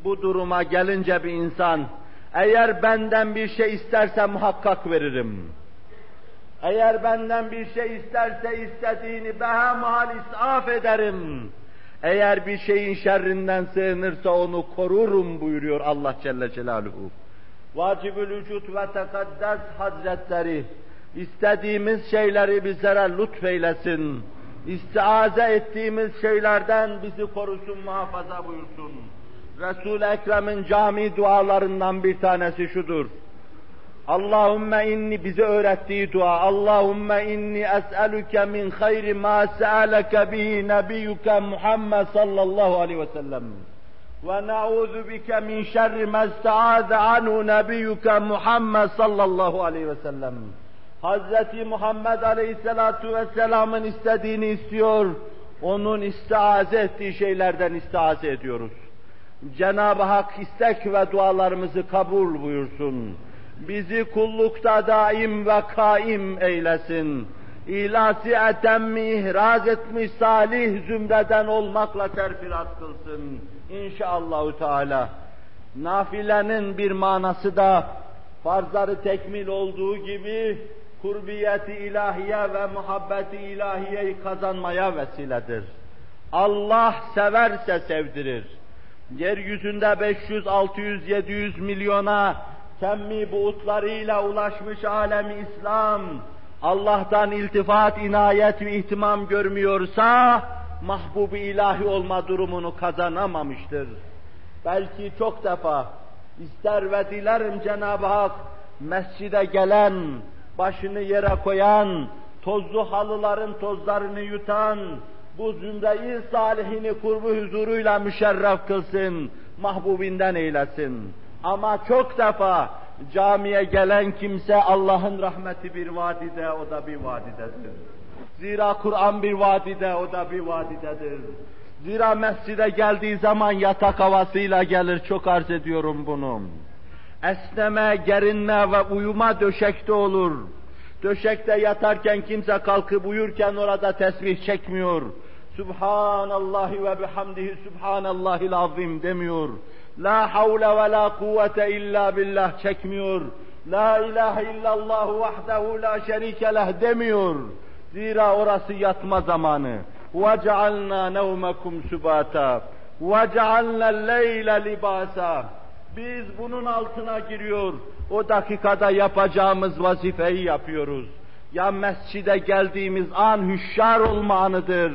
Bu duruma gelince bir insan, eğer benden bir şey isterse muhakkak veririm. Eğer benden bir şey isterse istediğini behemahal isaf ederim. Eğer bir şeyin şerrinden sığınırsa onu korurum buyuruyor Allah Celle Celaluhu. Vacibül Vücut ve Tekaddes Hazretleri İstediğimiz şeyleri bizlere lütfeylesin. İstiaze ettiğimiz şeylerden bizi korusun, muhafaza buyursun. Resul-i Ekrem'in cami dualarından bir tanesi şudur. Allahümme inni bize öğrettiği dua. Allahümme inni es'eluke min hayri ma se'aleke bihi nebiyyuke Muhammed sallallahu aleyhi ve sellem. Ve na'udhu bike min şerri ma ista'aze anhu nebiyyuke Muhammed sallallahu aleyhi ve sellem. Hazreti Muhammed Aleyhisselatu Vesselam'ın istediğini istiyor, onun istiaze ettiği şeylerden istiaze ediyoruz. Cenab-ı Hak istek ve dualarımızı kabul buyursun. Bizi kullukta daim ve kaim eylesin. İlasi etemmi ihraz etmiş salih zümreden olmakla terfirat kılsın. İnşallahü Teala. Nafilenin bir manası da farzları tekmil olduğu gibi kurbiyeti ilahiye ve muhabbeti ilahiyeyi kazanmaya vesiledir. Allah severse sevdirir. Yeryüzünde 500, 600, 700 milyona kemmi buğutlarıyla ulaşmış alemi İslam, Allah'tan iltifat, inayet ve ihtimam görmüyorsa, mahbubi ilahi olma durumunu kazanamamıştır. Belki çok defa ister ve dilerim Cenab-ı Hak mescide gelen, başını yere koyan, tozlu halıların tozlarını yutan, bu zümreyi salihini kurbu huzuruyla müşerref kılsın, mahbubinden eylesin. Ama çok defa camiye gelen kimse Allah'ın rahmeti bir vadide, o da bir vadidedir. Zira Kur'an bir vadide, o da bir vadidedir. Zira mescide geldiği zaman yatak havasıyla gelir, çok arz ediyorum bunu esneme, gerinme ve uyuma döşekte olur. Döşekte yatarken kimse kalkıp uyurken orada tesbih çekmiyor. Subhanallahi ve bihamdihi subhanallahil azim demiyor. La havle ve la kuvvete illa billah çekmiyor. La ilahe illallah vahdehu la şerike leh demiyor. Zira orası yatma zamanı. وَجَعَلْنَا نَوْمَكُمْ سُبَاتًا وَجَعَلْنَا اللَّيْلَ لِبَاسًا Biz bunun altına giriyor. O dakikada yapacağımız vazifeyi yapıyoruz. Ya mescide geldiğimiz an hüşşar olma anıdır.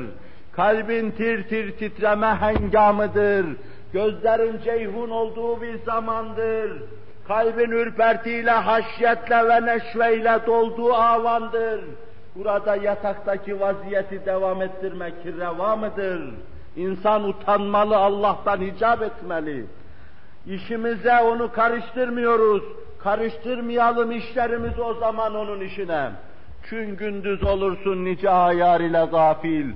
Kalbin tir tir titreme hengamıdır. Gözlerin ceyhun olduğu bir zamandır. Kalbin ürpertiyle, haşyetle ve neşveyle dolduğu avandır. Burada yataktaki vaziyeti devam ettirmek reva mıdır? İnsan utanmalı, Allah'tan icap etmeli. İşimize onu karıştırmıyoruz. Karıştırmayalım işlerimiz o zaman onun işine. Çün gündüz olursun nice ayar ile gafil.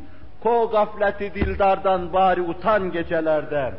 Ko gafleti dildardan bari utan gecelerde.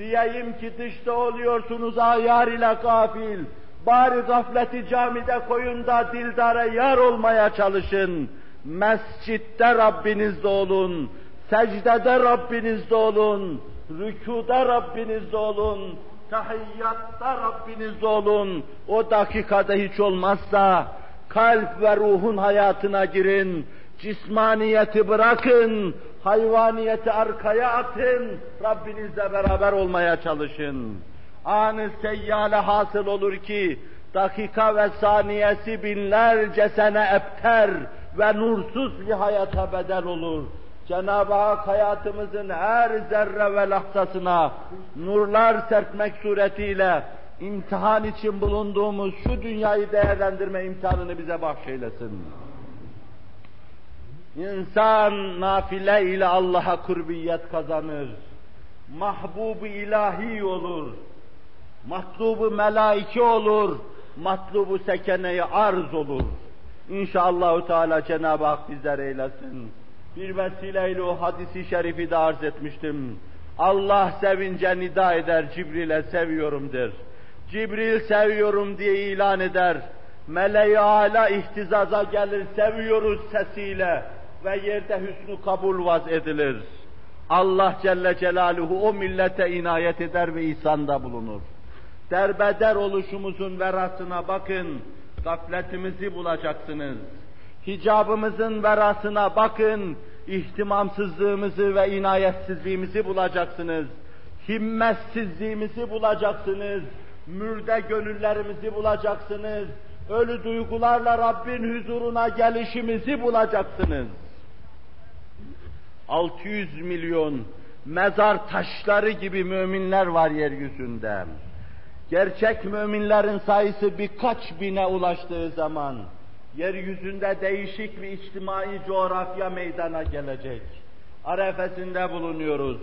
Diyeyim ki dışta oluyorsunuz ayar ile gafil. Bari gafleti camide koyun da dildara yar olmaya çalışın. Mescitte Rabbinizde olun. Secdede Rabbinizde olun. Rükuda Rabbinizde olun. Tahiyyatta Rabbinizde olun. O dakikada hiç olmazsa kalp ve ruhun hayatına girin. Cismaniyeti bırakın. Hayvaniyeti arkaya atın. Rabbinizle beraber olmaya çalışın anı seyyale hasıl olur ki, dakika ve saniyesi binlerce sene epter ve nursuz bir hayata bedel olur. Cenab-ı Hak hayatımızın her zerre ve lahzasına nurlar serpmek suretiyle imtihan için bulunduğumuz şu dünyayı değerlendirme imtihanını bize bahşeylesin. İnsan nafile ile Allah'a kurbiyet kazanır. Mahbub ilahi olur matlubu melaike olur, matlubu sekeneyi arz olur. İnşallah Teala Cenab-ı Hak bizler eylesin. Bir vesileyle o hadisi şerifi de arz etmiştim. Allah sevince nida eder, Cibril'e seviyorum der. Cibril seviyorum diye ilan eder. Meleği ala ihtizaza gelir, seviyoruz sesiyle ve yerde hüsnü kabul vaz edilir. Allah Celle Celaluhu o millete inayet eder ve ihsanda bulunur derbeder oluşumuzun verasına bakın, gafletimizi bulacaksınız. Hicabımızın verasına bakın, ihtimamsızlığımızı ve inayetsizliğimizi bulacaksınız. Himmetsizliğimizi bulacaksınız. Mürde gönüllerimizi bulacaksınız. Ölü duygularla Rabbin huzuruna gelişimizi bulacaksınız. 600 milyon mezar taşları gibi müminler var yeryüzünde gerçek müminlerin sayısı birkaç bine ulaştığı zaman, yeryüzünde değişik bir içtimai coğrafya meydana gelecek. Arefesinde bulunuyoruz.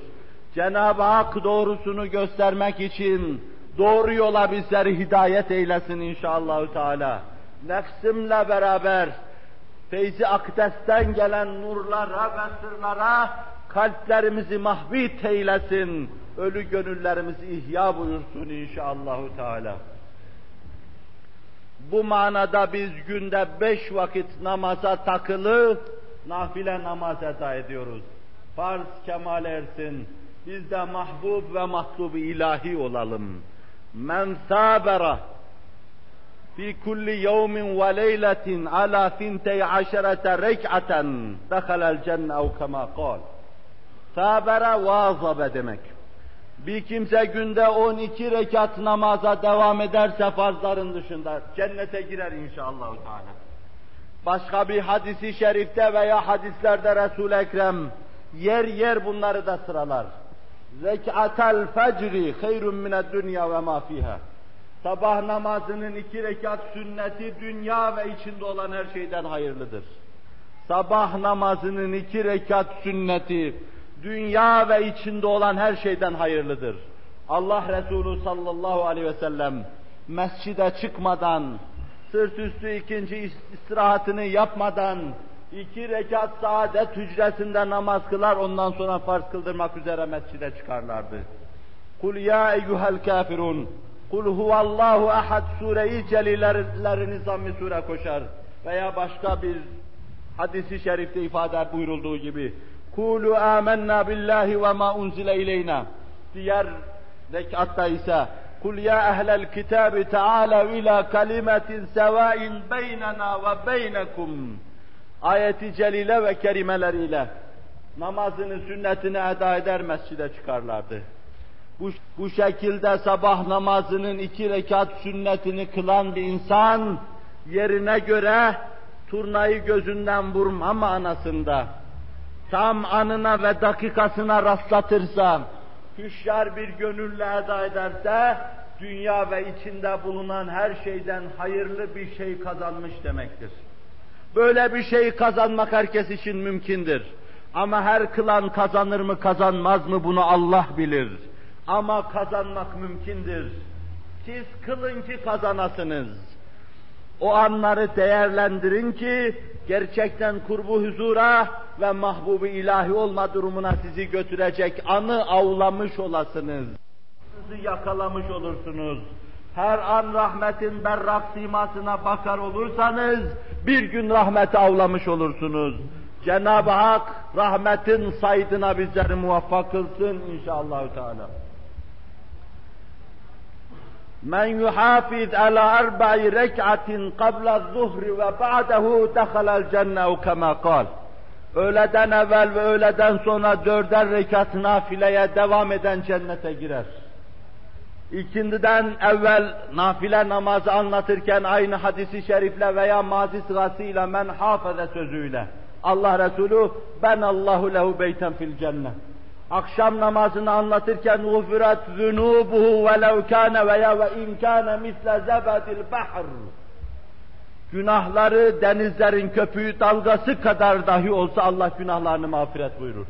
Cenab-ı Hak doğrusunu göstermek için doğru yola bizleri hidayet eylesin inşallah Teala. Nefsimle beraber feyzi akdesten gelen nurlara ve sırlara kalplerimizi mahvit eylesin ölü gönüllerimizi ihya buyursun inşallahü teala. Bu manada biz günde beş vakit namaza takılı, nafile namaz eda ediyoruz. Farz kemal ersin. Biz de mahbub ve mahlub ilahi olalım. Men sabera kulli yevmin ve leyletin ala fintey aşerete rek'aten dehalel cenne ev kema kal. Sabera vazabe demek. Bir kimse günde 12 rekat namaza devam ederse farzların dışında cennete girer inşallah. Teala. Başka bir hadisi şerifte veya hadislerde Resul Ekrem yer yer bunları da sıralar. Zekatel fecri hayrun mined dünya ve ma fiha. Sabah namazının iki rekat sünneti dünya ve içinde olan her şeyden hayırlıdır. Sabah namazının iki rekat sünneti dünya ve içinde olan her şeyden hayırlıdır. Allah Resulü sallallahu aleyhi ve sellem mescide çıkmadan, sırt üstü ikinci istirahatını yapmadan, iki rekat saadet hücresinde namaz kılar, ondan sonra farz kıldırmak üzere mescide çıkarlardı. Kul ya eyyuhel kafirun, kul huvallahu ahad sureyi celilerini zammi sure koşar. Veya başka bir hadisi şerifte ifade buyurulduğu gibi, Kulu amennâ billahi ve ma unzile ileyna. Diğer rekatta ise Kul ya ehlel kitabi ta'alev ila kalimetin sevain beynena ve beynekum. Ayeti celile ve kerimeleriyle namazını, sünnetini eda eder mescide çıkarlardı. Bu, bu şekilde sabah namazının iki rekat sünnetini kılan bir insan, yerine göre turnayı gözünden vurma manasında, tam anına ve dakikasına rastlatırsa, hüşyar bir gönülle eda ederse, dünya ve içinde bulunan her şeyden hayırlı bir şey kazanmış demektir. Böyle bir şey kazanmak herkes için mümkündür. Ama her kılan kazanır mı kazanmaz mı bunu Allah bilir. Ama kazanmak mümkündür. Siz kılın ki kazanasınız. O anları değerlendirin ki gerçekten kurbu huzura ve mahbubu ilahi olma durumuna sizi götürecek anı avlamış olasınız. Sizi yakalamış olursunuz. Her an rahmetin berrak simasına bakar olursanız bir gün rahmeti avlamış olursunuz. Cenab-ı Hak rahmetin saydına bizleri muvaffak kılsın inşallah Teala. Men yuhafiz ala arba'i rek'atin qabla zuhri ve ba'dehu dehalel cennehu kema kal. Öğleden evvel ve öğleden sonra dörder rekat nafileye devam eden cennete girer. İkindiden evvel nafile namazı anlatırken aynı hadisi şerifle veya mazi sırasıyla men hafıza sözüyle Allah Resulü ben Allahu lehu beyten fil cennet. Akşam namazını anlatırken "Gufret zunubuhu velev kana veya ve in kana misle zebedil bahr." Günahları denizlerin köpüğü dalgası kadar dahi olsa Allah günahlarını mağfiret buyurur.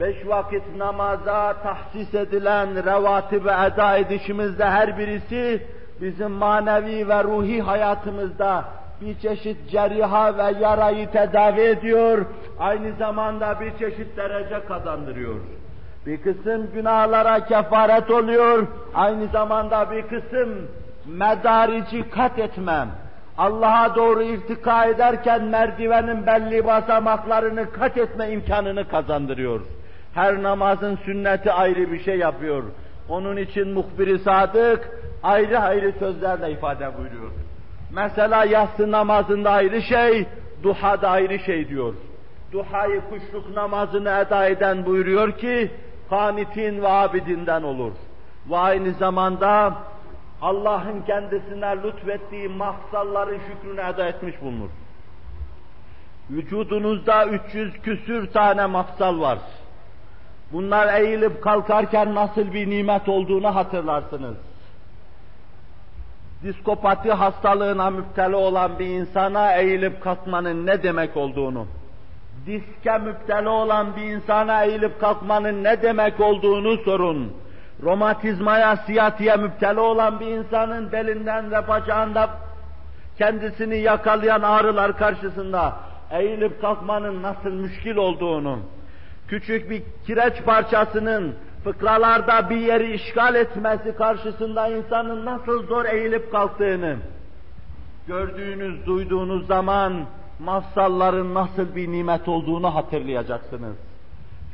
Beş vakit namaza tahsis edilen revatibi eda edişimizde her birisi bizim manevi ve ruhi hayatımızda bir çeşit ceriha ve yarayı tedavi ediyor, aynı zamanda bir çeşit derece kazandırıyor. Bir kısım günahlara kefaret oluyor, aynı zamanda bir kısım medarici kat etmem, Allah'a doğru irtika ederken merdivenin belli basamaklarını kat etme imkanını kazandırıyor. Her namazın sünneti ayrı bir şey yapıyor. Onun için muhbiri sadık ayrı ayrı sözlerle ifade buyuruyor. Mesela yatsı namazında ayrı şey, duhada ayrı şey diyor. Duhayı kuşluk namazını eda eden buyuruyor ki, kanitin ve abidinden olur. Ve aynı zamanda Allah'ın kendisine lütfettiği mahsalların şükrünü eda etmiş bulunur. Vücudunuzda 300 küsür tane mafsal var. Bunlar eğilip kalkarken nasıl bir nimet olduğunu hatırlarsınız diskopati hastalığına müptela olan bir insana eğilip kalkmanın ne demek olduğunu, diske müptela olan bir insana eğilip kalkmanın ne demek olduğunu sorun. Romatizmaya, siyatiye müptela olan bir insanın belinden ve bacağında kendisini yakalayan ağrılar karşısında eğilip kalkmanın nasıl müşkil olduğunu, küçük bir kireç parçasının fıkralarda bir yeri işgal etmesi karşısında insanın nasıl zor eğilip kalktığını gördüğünüz, duyduğunuz zaman mafsalların nasıl bir nimet olduğunu hatırlayacaksınız.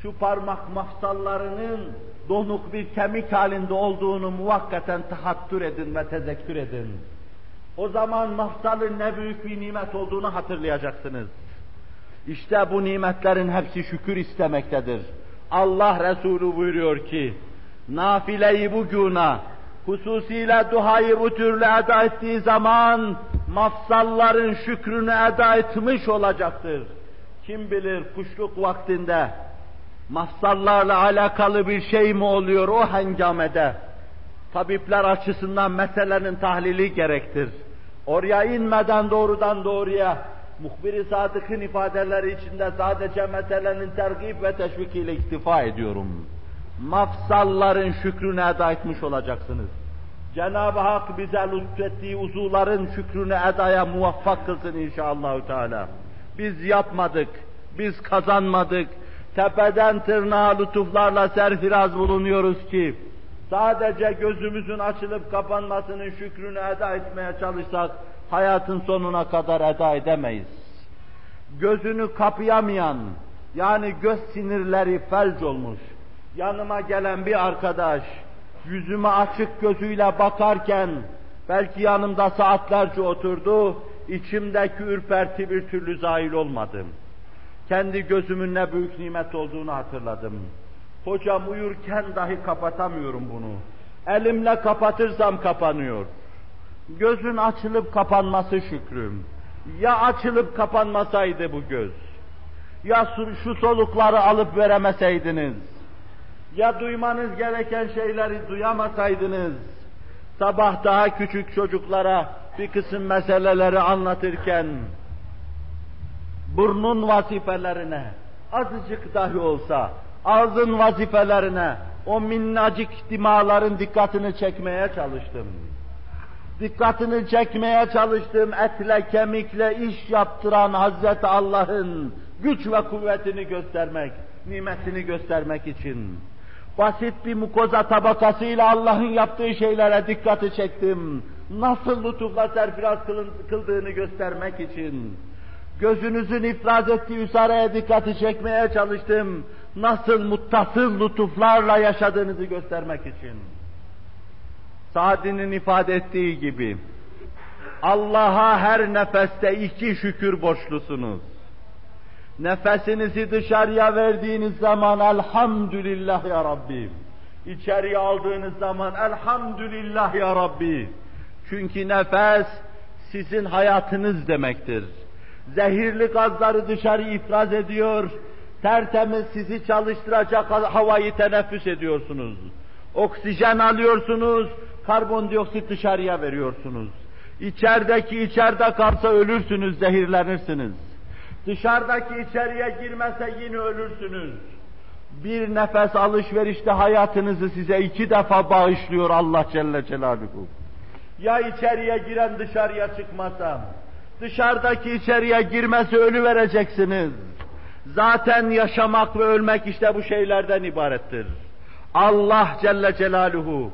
Şu parmak mafsallarının donuk bir kemik halinde olduğunu muvakkaten tahattür edin ve tezekkür edin. O zaman mafsalın ne büyük bir nimet olduğunu hatırlayacaksınız. İşte bu nimetlerin hepsi şükür istemektedir. Allah Resulü buyuruyor ki, nafileyi bugüne, hususiyle duhayı bu türlü eda ettiği zaman, mafsalların şükrünü eda etmiş olacaktır. Kim bilir kuşluk vaktinde, mafsallarla alakalı bir şey mi oluyor o hengamede? Tabipler açısından meselenin tahlili gerektir. Oraya inmeden doğrudan doğruya muhbir-i sadıkın ifadeleri içinde sadece meselenin tergib ve teşvikiyle iktifa ediyorum. Mafsalların şükrünü eda etmiş olacaksınız. Cenab-ı Hak bize lütfettiği uzuvların şükrünü edaya muvaffak kılsın inşallah Teala. Biz yapmadık, biz kazanmadık. Tepeden tırnağa lütuflarla serfiraz bulunuyoruz ki sadece gözümüzün açılıp kapanmasının şükrünü eda etmeye çalışsak hayatın sonuna kadar eda edemeyiz. Gözünü kapayamayan, yani göz sinirleri felç olmuş, yanıma gelen bir arkadaş, yüzüme açık gözüyle bakarken, belki yanımda saatlerce oturdu, içimdeki ürperti bir türlü zahil olmadım. Kendi gözümün ne büyük nimet olduğunu hatırladım. Hocam uyurken dahi kapatamıyorum bunu. Elimle kapatırsam kapanıyor. Gözün açılıp kapanması şükrüm. Ya açılıp kapanmasaydı bu göz? Ya şu solukları alıp veremeseydiniz? Ya duymanız gereken şeyleri duyamasaydınız? Sabah daha küçük çocuklara bir kısım meseleleri anlatırken burnun vazifelerine azıcık dahi olsa ağzın vazifelerine o minnacık dimaların dikkatini çekmeye çalıştım. Dikkatini çekmeye çalıştım etle kemikle iş yaptıran Hazreti Allah'ın güç ve kuvvetini göstermek, nimetini göstermek için. Basit bir mukoza tabakasıyla Allah'ın yaptığı şeylere dikkati çektim. Nasıl lütufla serfiraz kıldığını göstermek için. Gözünüzün ifraz ettiği üsareye dikkati çekmeye çalıştım. Nasıl muttasıl lütuflarla yaşadığınızı göstermek için. Sadi'nin ifade ettiği gibi, Allah'a her nefeste iki şükür borçlusunuz. Nefesinizi dışarıya verdiğiniz zaman elhamdülillah ya Rabbi. İçeriye aldığınız zaman elhamdülillah ya Rabbi. Çünkü nefes sizin hayatınız demektir. Zehirli gazları dışarı ifraz ediyor, tertemiz sizi çalıştıracak havayı teneffüs ediyorsunuz. Oksijen alıyorsunuz, karbondioksit dışarıya veriyorsunuz. İçerideki içeride kalsa ölürsünüz, zehirlenirsiniz. Dışarıdaki içeriye girmese yine ölürsünüz. Bir nefes alışverişte hayatınızı size iki defa bağışlıyor Allah Celle Celaluhu. Ya içeriye giren dışarıya çıkmasa, dışarıdaki içeriye girmesi ölü vereceksiniz. Zaten yaşamak ve ölmek işte bu şeylerden ibarettir. Allah Celle Celaluhu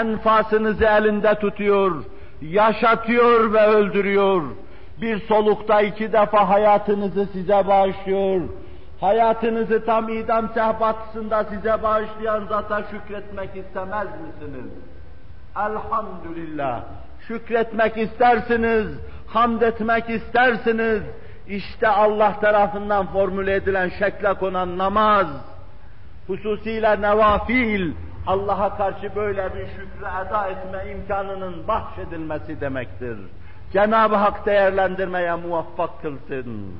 enfasınızı elinde tutuyor, yaşatıyor ve öldürüyor. Bir solukta iki defa hayatınızı size bağışlıyor. Hayatınızı tam idam sehbatısında size bağışlayan zata şükretmek istemez misiniz? Elhamdülillah. Şükretmek istersiniz, hamd etmek istersiniz. İşte Allah tarafından formüle edilen şekle konan namaz, hususiyle nevafil, Allah'a karşı böyle bir şükrü eda etme imkanının bahşedilmesi demektir. Cenab-ı Hak değerlendirmeye muvaffak kılsın.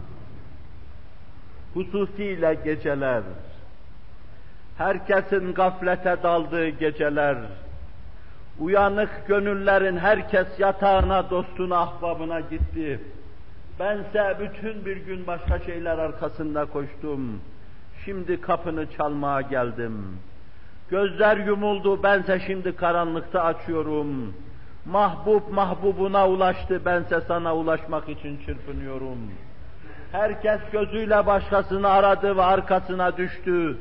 Hususiyle geceler, herkesin gaflete daldığı geceler, uyanık gönüllerin herkes yatağına, dostuna, ahbabına gitti. Bense bütün bir gün başka şeyler arkasında koştum. Şimdi kapını çalmaya geldim. Gözler yumuldu, bense şimdi karanlıkta açıyorum. Mahbub mahbubuna ulaştı, bense sana ulaşmak için çırpınıyorum. Herkes gözüyle başkasını aradı ve arkasına düştü.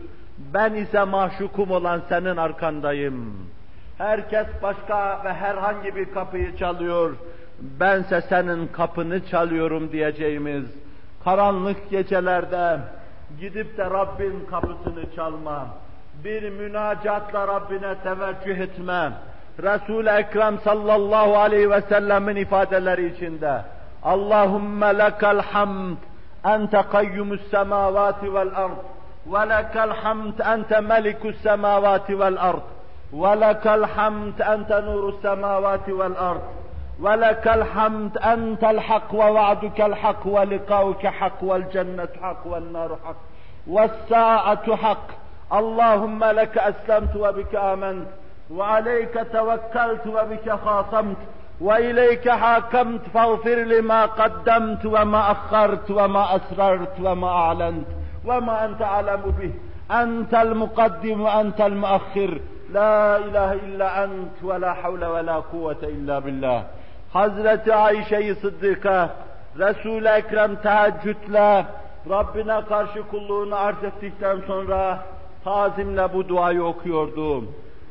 Ben ise mahşukum olan senin arkandayım. Herkes başka ve herhangi bir kapıyı çalıyor. Bense senin kapını çalıyorum diyeceğimiz karanlık gecelerde gidip de Rabbin kapısını çalma Bir münacatla Rabbine teveccüh etme Resul-i Ekrem sallallahu aleyhi ve sellemin ifadeleri içinde Allahümme lekel hamd ente kayyumus semavati vel ard ve lekel hamd ente melikus semavati vel ard ve lekel hamd ente nurus semavati vel ard ولك الحمد أنت الحق ووعدك الحق ولقاؤك حق والجنة حق والنار حق والساعة حق اللهم لك أسلمت وبك آمنت وعليك توكلت وبك خاصمت وإليك حاكمت فاغفر لما قدمت وما أخرت وما أسررت وما أعلنت وما أنت أعلم به. أنت المقدم وأنت المؤخر. لا إله إلا أنت ولا حول ولا قوة إلا بالله. Hazreti Ayşe-i Sıddık'a Resul-i Ekrem teheccüdle Rabbine karşı kulluğunu arz ettikten sonra tazimle bu duayı okuyordu.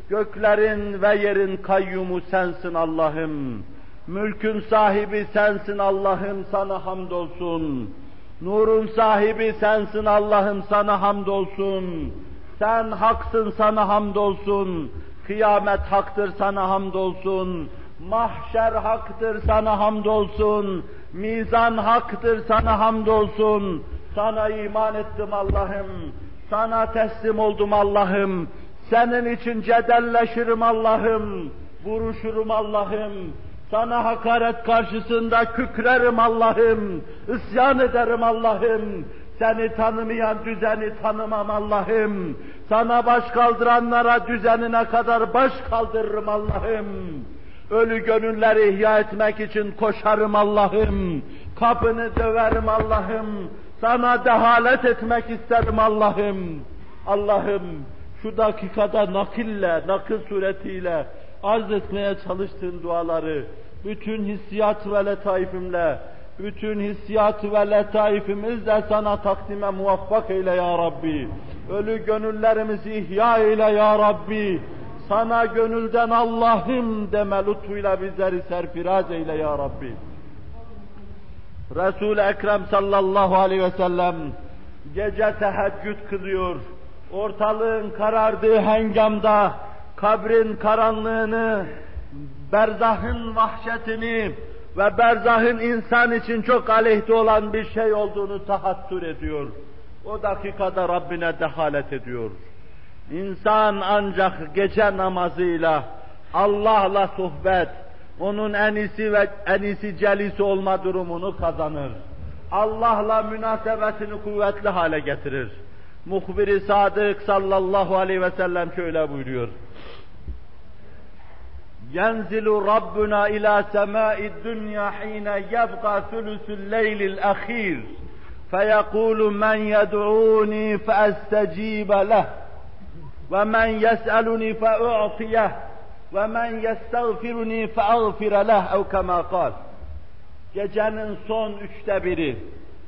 Göklerin ve yerin kayyumu sensin Allah'ım. Mülkün sahibi sensin Allah'ım sana hamdolsun. Nurun sahibi sensin Allah'ım sana hamdolsun. Sen haksın sana hamdolsun. Kıyamet haktır sana hamdolsun. Mahşer haktır sana hamdolsun. Mizan haktır sana hamdolsun. Sana iman ettim Allah'ım. Sana teslim oldum Allah'ım. Senin için cedelleşirim Allah'ım. Vuruşurum Allah'ım. Sana hakaret karşısında kükrerim Allah'ım. isyan ederim Allah'ım. Seni tanımayan düzeni tanımam Allah'ım. Sana baş kaldıranlara düzenine kadar baş kaldırırım Allah'ım. Ölü gönülleri ihya etmek için koşarım Allah'ım. Kapını döverim Allah'ım. Sana dehalet etmek isterim Allah'ım. Allah'ım şu dakikada nakille, nakil suretiyle arz etmeye çalıştığın duaları bütün hissiyat ve letaifimle, bütün hissiyat ve letaifimizle sana takdime muvaffak eyle ya Rabbi. Ölü gönüllerimizi ihya eyle ya Rabbi. Sana gönülden Allah'ım deme lütfuyla bizleri serfiraz eyle ya Rabbi. Resul-i Ekrem sallallahu aleyhi ve sellem gece teheccüd kılıyor. Ortalığın karardığı hengamda kabrin karanlığını, berzahın vahşetini ve berzahın insan için çok aleyhte olan bir şey olduğunu tahattür ediyor. O dakikada Rabbine dehalet ediyor. İnsan ancak gece namazıyla, Allah'la sohbet, onun enisi ve enisi celisi olma durumunu kazanır. Allah'la münasebetini kuvvetli hale getirir. Muhbir-i Sadık sallallahu aleyhi ve sellem şöyle buyuruyor. ينزل ربنا إلى سماء الدنيا حين يبقى ثلث الليل الأخير فيقول من يدعوني فأستجيب له ومن يسألني فأعطيه ومن يستغفرني فأغفر له أو كما قال Gecenin son üçte biri,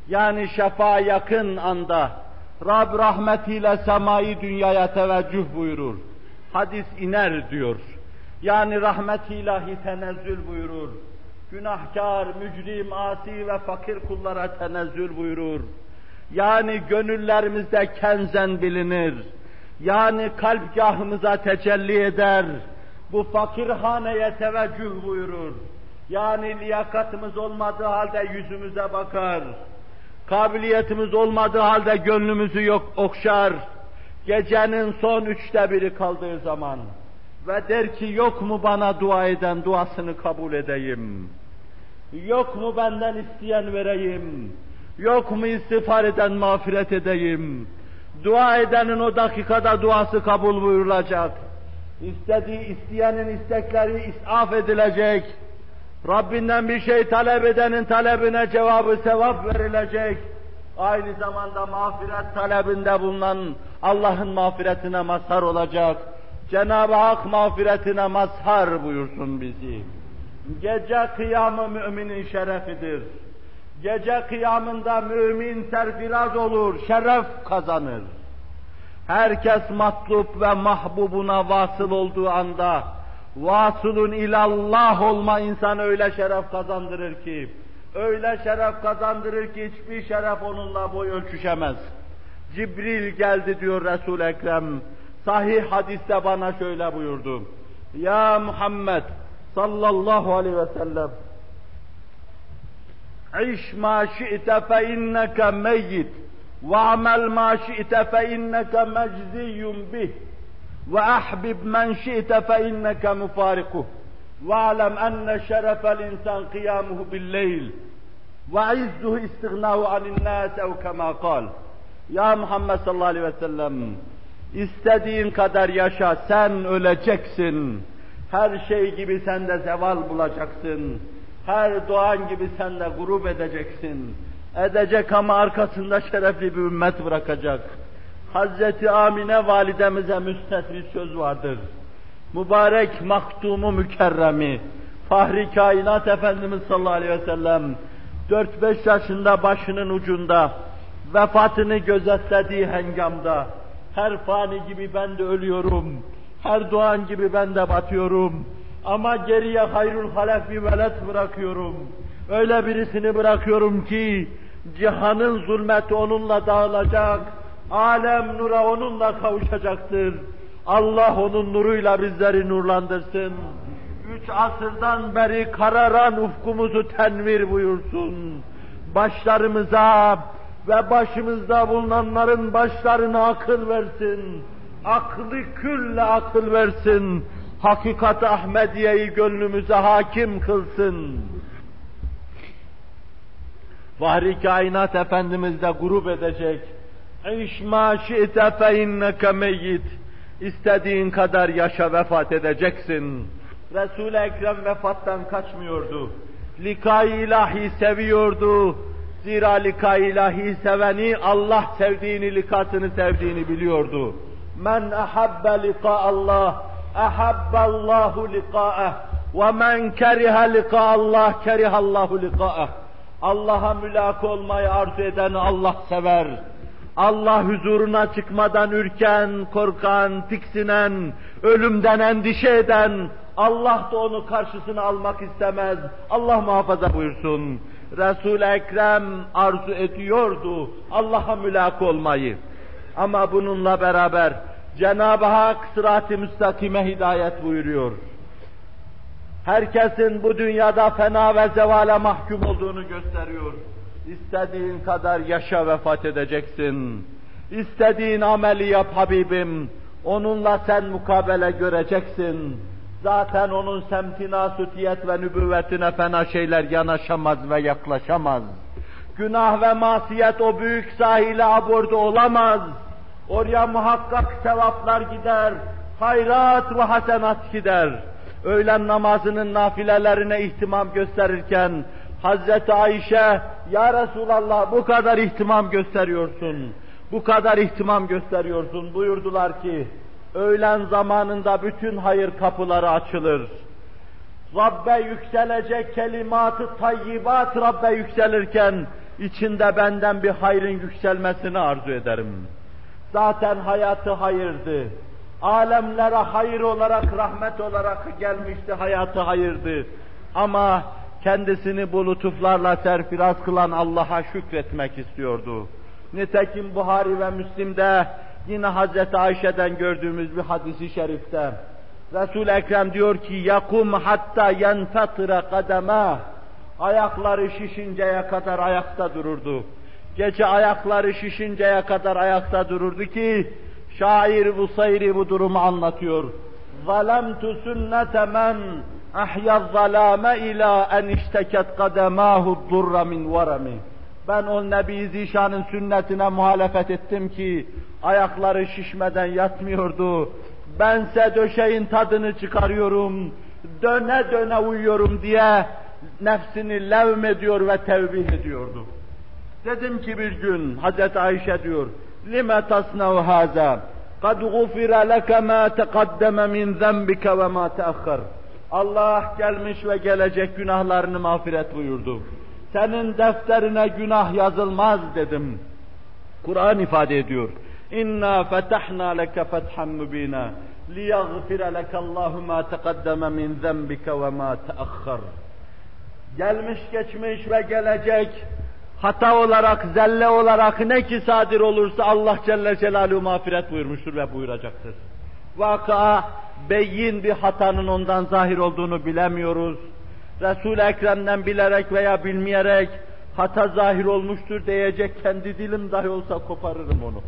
yani şefa yakın anda, Rab rahmetiyle semayı dünyaya teveccüh buyurur. Hadis iner diyor. Yani rahmet ilahi tenezzül buyurur. Günahkar, mücrim, asi ve fakir kullara tenezzül buyurur. Yani gönüllerimizde kenzen bilinir. Yani kalpgahımıza tecelli eder. Bu fakirhaneye teveccüh buyurur. Yani liyakatımız olmadığı halde yüzümüze bakar. Kabiliyetimiz olmadığı halde gönlümüzü yok okşar. Gecenin son üçte biri kaldığı zaman ve der ki yok mu bana dua eden duasını kabul edeyim? Yok mu benden isteyen vereyim? Yok mu istiğfar eden mağfiret edeyim? Dua edenin o dakikada duası kabul buyurulacak. İstediği, isteyenin istekleri isaf edilecek. Rabbinden bir şey talep edenin talebine cevabı sevap verilecek. Aynı zamanda mağfiret talebinde bulunan Allah'ın mağfiretine mazhar olacak. Cenab-ı Hak mağfiretine mazhar buyursun bizi. Gece kıyamı müminin şerefidir. Gece kıyamında mümin serfiraz olur, şeref kazanır herkes matlup ve mahbubuna vasıl olduğu anda, vasılun ilallah olma insan öyle şeref kazandırır ki, öyle şeref kazandırır ki hiçbir şeref onunla boy ölçüşemez. Cibril geldi diyor resul Ekrem, sahih hadiste bana şöyle buyurdu. Ya Muhammed sallallahu aleyhi ve sellem, İş ma şi'te fe inneke meyyit. واعمل ما شئت فإنك مجزي به وأحبب من شئت فإنك مفارقه واعلم أن شرف الإنسان قيامه بالليل وعزه استغناه عن الناس أو كما قال Ya Muhammed sallallahu aleyhi ve sellem, istediğin kadar yaşa, sen öleceksin. Her şey gibi sen de zeval bulacaksın. Her doğan gibi sen de grup edeceksin. Edecek ama arkasında şerefli bir ümmet bırakacak. Hazreti Amine validemize müstet bir söz vardır. Mübarek maktumu mükerremi, Fahri Kainat Efendimiz sallallahu aleyhi ve sellem, 4-5 yaşında başının ucunda, vefatını gözetlediği hengamda, her fani gibi ben de ölüyorum, her doğan gibi ben de batıyorum, ama geriye hayrul halef bir velet bırakıyorum. Öyle birisini bırakıyorum ki cihanın zulmeti onunla dağılacak, alem nura onunla kavuşacaktır. Allah onun nuruyla bizleri nurlandırsın. Üç asırdan beri kararan ufkumuzu tenvir buyursun. Başlarımıza ve başımızda bulunanların başlarına akıl versin. Aklı külle akıl versin. Hakikat Ahmediye'yi gönlümüze hakim kılsın. Fahri kainat Efendimiz de grup edecek. İş ma şi'te fe inneke meyyit. İstediğin kadar yaşa vefat edeceksin. Resul-i Ekrem vefattan kaçmıyordu. Likay ilahi seviyordu. Zira likay ilahi seveni Allah sevdiğini, likasını sevdiğini biliyordu. Men ahabbe lika Allah, ahabbe Allahu lika'eh. Ve men keriha lika Allah, keriha Allahu lika'eh. Allah'a mülak olmayı arzu eden Allah sever. Allah huzuruna çıkmadan ürken, korkan, tiksinen, ölümden endişe eden, Allah da onu karşısına almak istemez. Allah muhafaza buyursun. Resul-i Ekrem arzu ediyordu Allah'a mülak olmayı. Ama bununla beraber Cenab-ı Hak sırat-ı müstakime hidayet buyuruyor. Herkesin bu dünyada fena ve zevale mahkum olduğunu gösteriyor. İstediğin kadar yaşa vefat edeceksin. İstediğin ameli yap Habibim. Onunla sen mukabele göreceksin. Zaten onun semtina, sütiyet ve nübüvvetine fena şeyler yanaşamaz ve yaklaşamaz. Günah ve masiyet o büyük sahile abordu olamaz. Oraya muhakkak sevaplar gider, hayrat ve hasenat gider. Öğlen namazının nafilelerine ihtimam gösterirken Hazreti Ayşe, Ya Resulallah bu kadar ihtimam gösteriyorsun, bu kadar ihtimam gösteriyorsun buyurdular ki, öğlen zamanında bütün hayır kapıları açılır. Rabbe yükselecek kelimatı tayyibat Rabbe yükselirken, içinde benden bir hayrın yükselmesini arzu ederim. Zaten hayatı hayırdı. Alemlere hayır olarak, rahmet olarak gelmişti, hayatı hayırdı. Ama kendisini bu lütuflarla serfiraz kılan Allah'a şükretmek istiyordu. Nitekim Buhari ve Müslim'de yine Hazreti Ayşe'den gördüğümüz bir hadisi şerifte resul Ekrem diyor ki yakum hatta yenfetire kademe ayakları şişinceye kadar ayakta dururdu. Gece ayakları şişinceye kadar ayakta dururdu ki şair Busayri bu durumu anlatıyor. Zalemtu sünnete men ahya zalame ila en işteket kademahu durra min varami. Ben o Nebi Zişan'ın sünnetine muhalefet ettim ki ayakları şişmeden yatmıyordu. Bense döşeğin tadını çıkarıyorum, döne döne uyuyorum diye nefsini levmediyor ve tevbih ediyordu. Dedim ki bir gün Hazreti Ayşe diyor, lime tasnav haza? قَدْ غُفِرَ لَكَ مَا تَقَدَّمَ مِنْ ذَنْبِكَ وَمَا تَأَخَّرَ Allah gelmiş ve gelecek günahlarını mağfiret buyurdu. Senin defterine günah yazılmaz dedim. Kur'an ifade ediyor. İnna fetahna leke fethan mubina liyaghfira leke Allahu ma taqaddama min zenbike ve ma teahhar. Gelmiş geçmiş ve gelecek hata olarak, zelle olarak ne ki sadir olursa Allah Celle Celaluhu mağfiret buyurmuştur ve buyuracaktır. Vaka beyin bir hatanın ondan zahir olduğunu bilemiyoruz. Resul-i Ekrem'den bilerek veya bilmeyerek hata zahir olmuştur diyecek kendi dilim dahi olsa koparırım onu.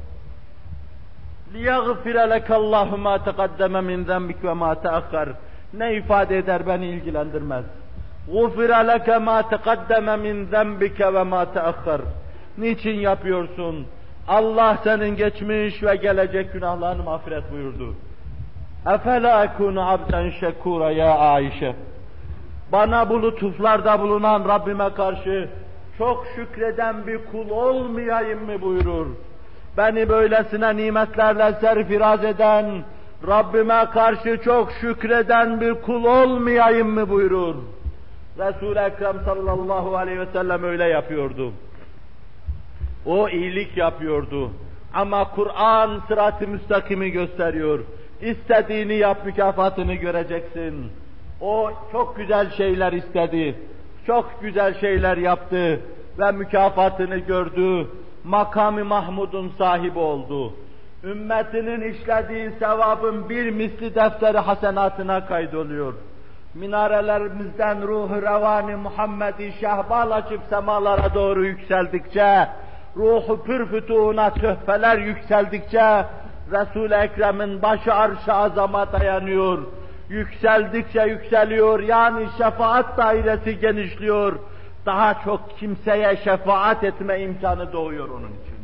لِيَغْفِرَ لَكَ اللّٰهُ مَا تَقَدَّمَ مِنْ ذَنْبِكَ وَمَا تَأَخَّرْ Ne ifade eder beni ilgilendirmez. غُفِرَ لَكَ مَا تَقَدَّمَ مِنْ ذَنْبِكَ وَمَا تَأَخَّرْ Niçin yapıyorsun? Allah senin geçmiş ve gelecek günahlarını mağfiret buyurdu. اَفَلَا اَكُونَ عَبْدًا شَكُورًا ya Ayşe. Bana bu lütuflarda bulunan Rabbime karşı çok şükreden bir kul olmayayım mı buyurur. Beni böylesine nimetlerle serfiraz eden, Rabbime karşı çok şükreden bir kul olmayayım mı buyurur. Resul-i Ekrem sallallahu aleyhi ve sellem öyle yapıyordu. O iyilik yapıyordu. Ama Kur'an sırat-ı müstakimi gösteriyor. İstediğini yap mükafatını göreceksin. O çok güzel şeyler istedi. Çok güzel şeyler yaptı ve mükafatını gördü. Makamı Mahmud'un sahibi oldu. ümmetinin işlediği sevabın bir misli defteri hasenatına kaydoluyor. Minarelerimizden ruhu revani Muhammed'i şehbal açıp semalara doğru yükseldikçe, ruhu pür fütuhuna töhfeler yükseldikçe, Resul-i Ekrem'in başı arş-ı azama dayanıyor. Yükseldikçe yükseliyor, yani şefaat dairesi genişliyor. Daha çok kimseye şefaat etme imkanı doğuyor onun için.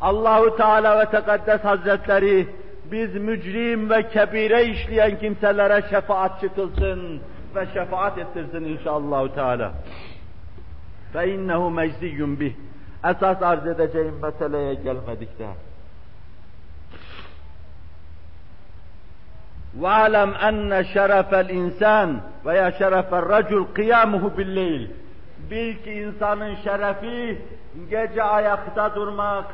Allahu Teala ve Tekaddes Hazretleri biz mücrim ve kebire işleyen kimselere şefaatçi kılsın ve şefaat ettirsin inşallah Teala. Fe innehu mecziyyun bih. Esas arz edeceğim meseleye gelmedik daha. وَعَلَمْ أَنَّ شَرَفَ الْاِنْسَانِ veya شَرَفَ الرَّجُلْ قِيَامُهُ بِاللَّيْلِ Bil ki insanın şerefi gece ayakta durmak,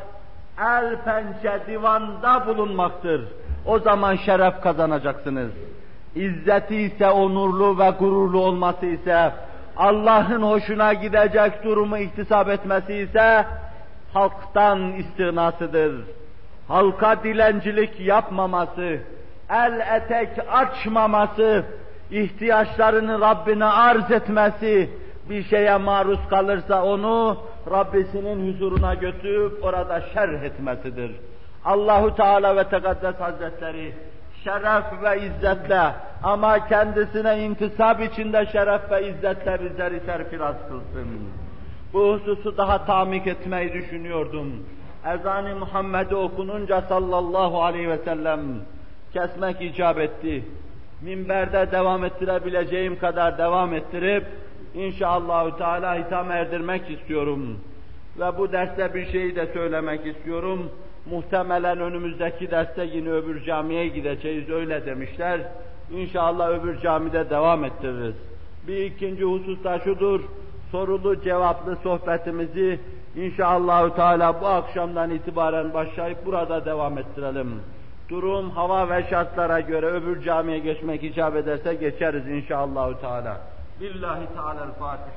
el pençe divanda bulunmaktır. O zaman şeref kazanacaksınız. İzzeti ise onurlu ve gururlu olması ise, Allah'ın hoşuna gidecek durumu iktisap etmesi ise, halktan istinasıdır. Halka dilencilik yapmaması, el etek açmaması, ihtiyaçlarını Rabbine arz etmesi, bir şeye maruz kalırsa onu Rabbisinin huzuruna götürüp orada şerh etmesidir. Allahu Teala ve Tekaddes Hazretleri şeref ve izzetle ama kendisine intisap içinde şeref ve izzetle bizleri serfiraz kılsın. Bu hususu daha tamik etmeyi düşünüyordum. Ezan-ı Muhammed'i okununca sallallahu aleyhi ve sellem kesmek icap etti. Minberde devam ettirebileceğim kadar devam ettirip inşallahü teala hitam erdirmek istiyorum. Ve bu derste bir şeyi de söylemek istiyorum. Muhtemelen önümüzdeki derste yine öbür camiye gideceğiz öyle demişler. İnşallah öbür camide devam ettiririz. Bir ikinci husus da şudur. Sorulu cevaplı sohbetimizi inşallahü teala bu akşamdan itibaren başlayıp burada devam ettirelim. Durum, hava ve şartlara göre öbür camiye geçmek icap ederse geçeriz inşallahü teala. Billahi Teala'l-Fatiha.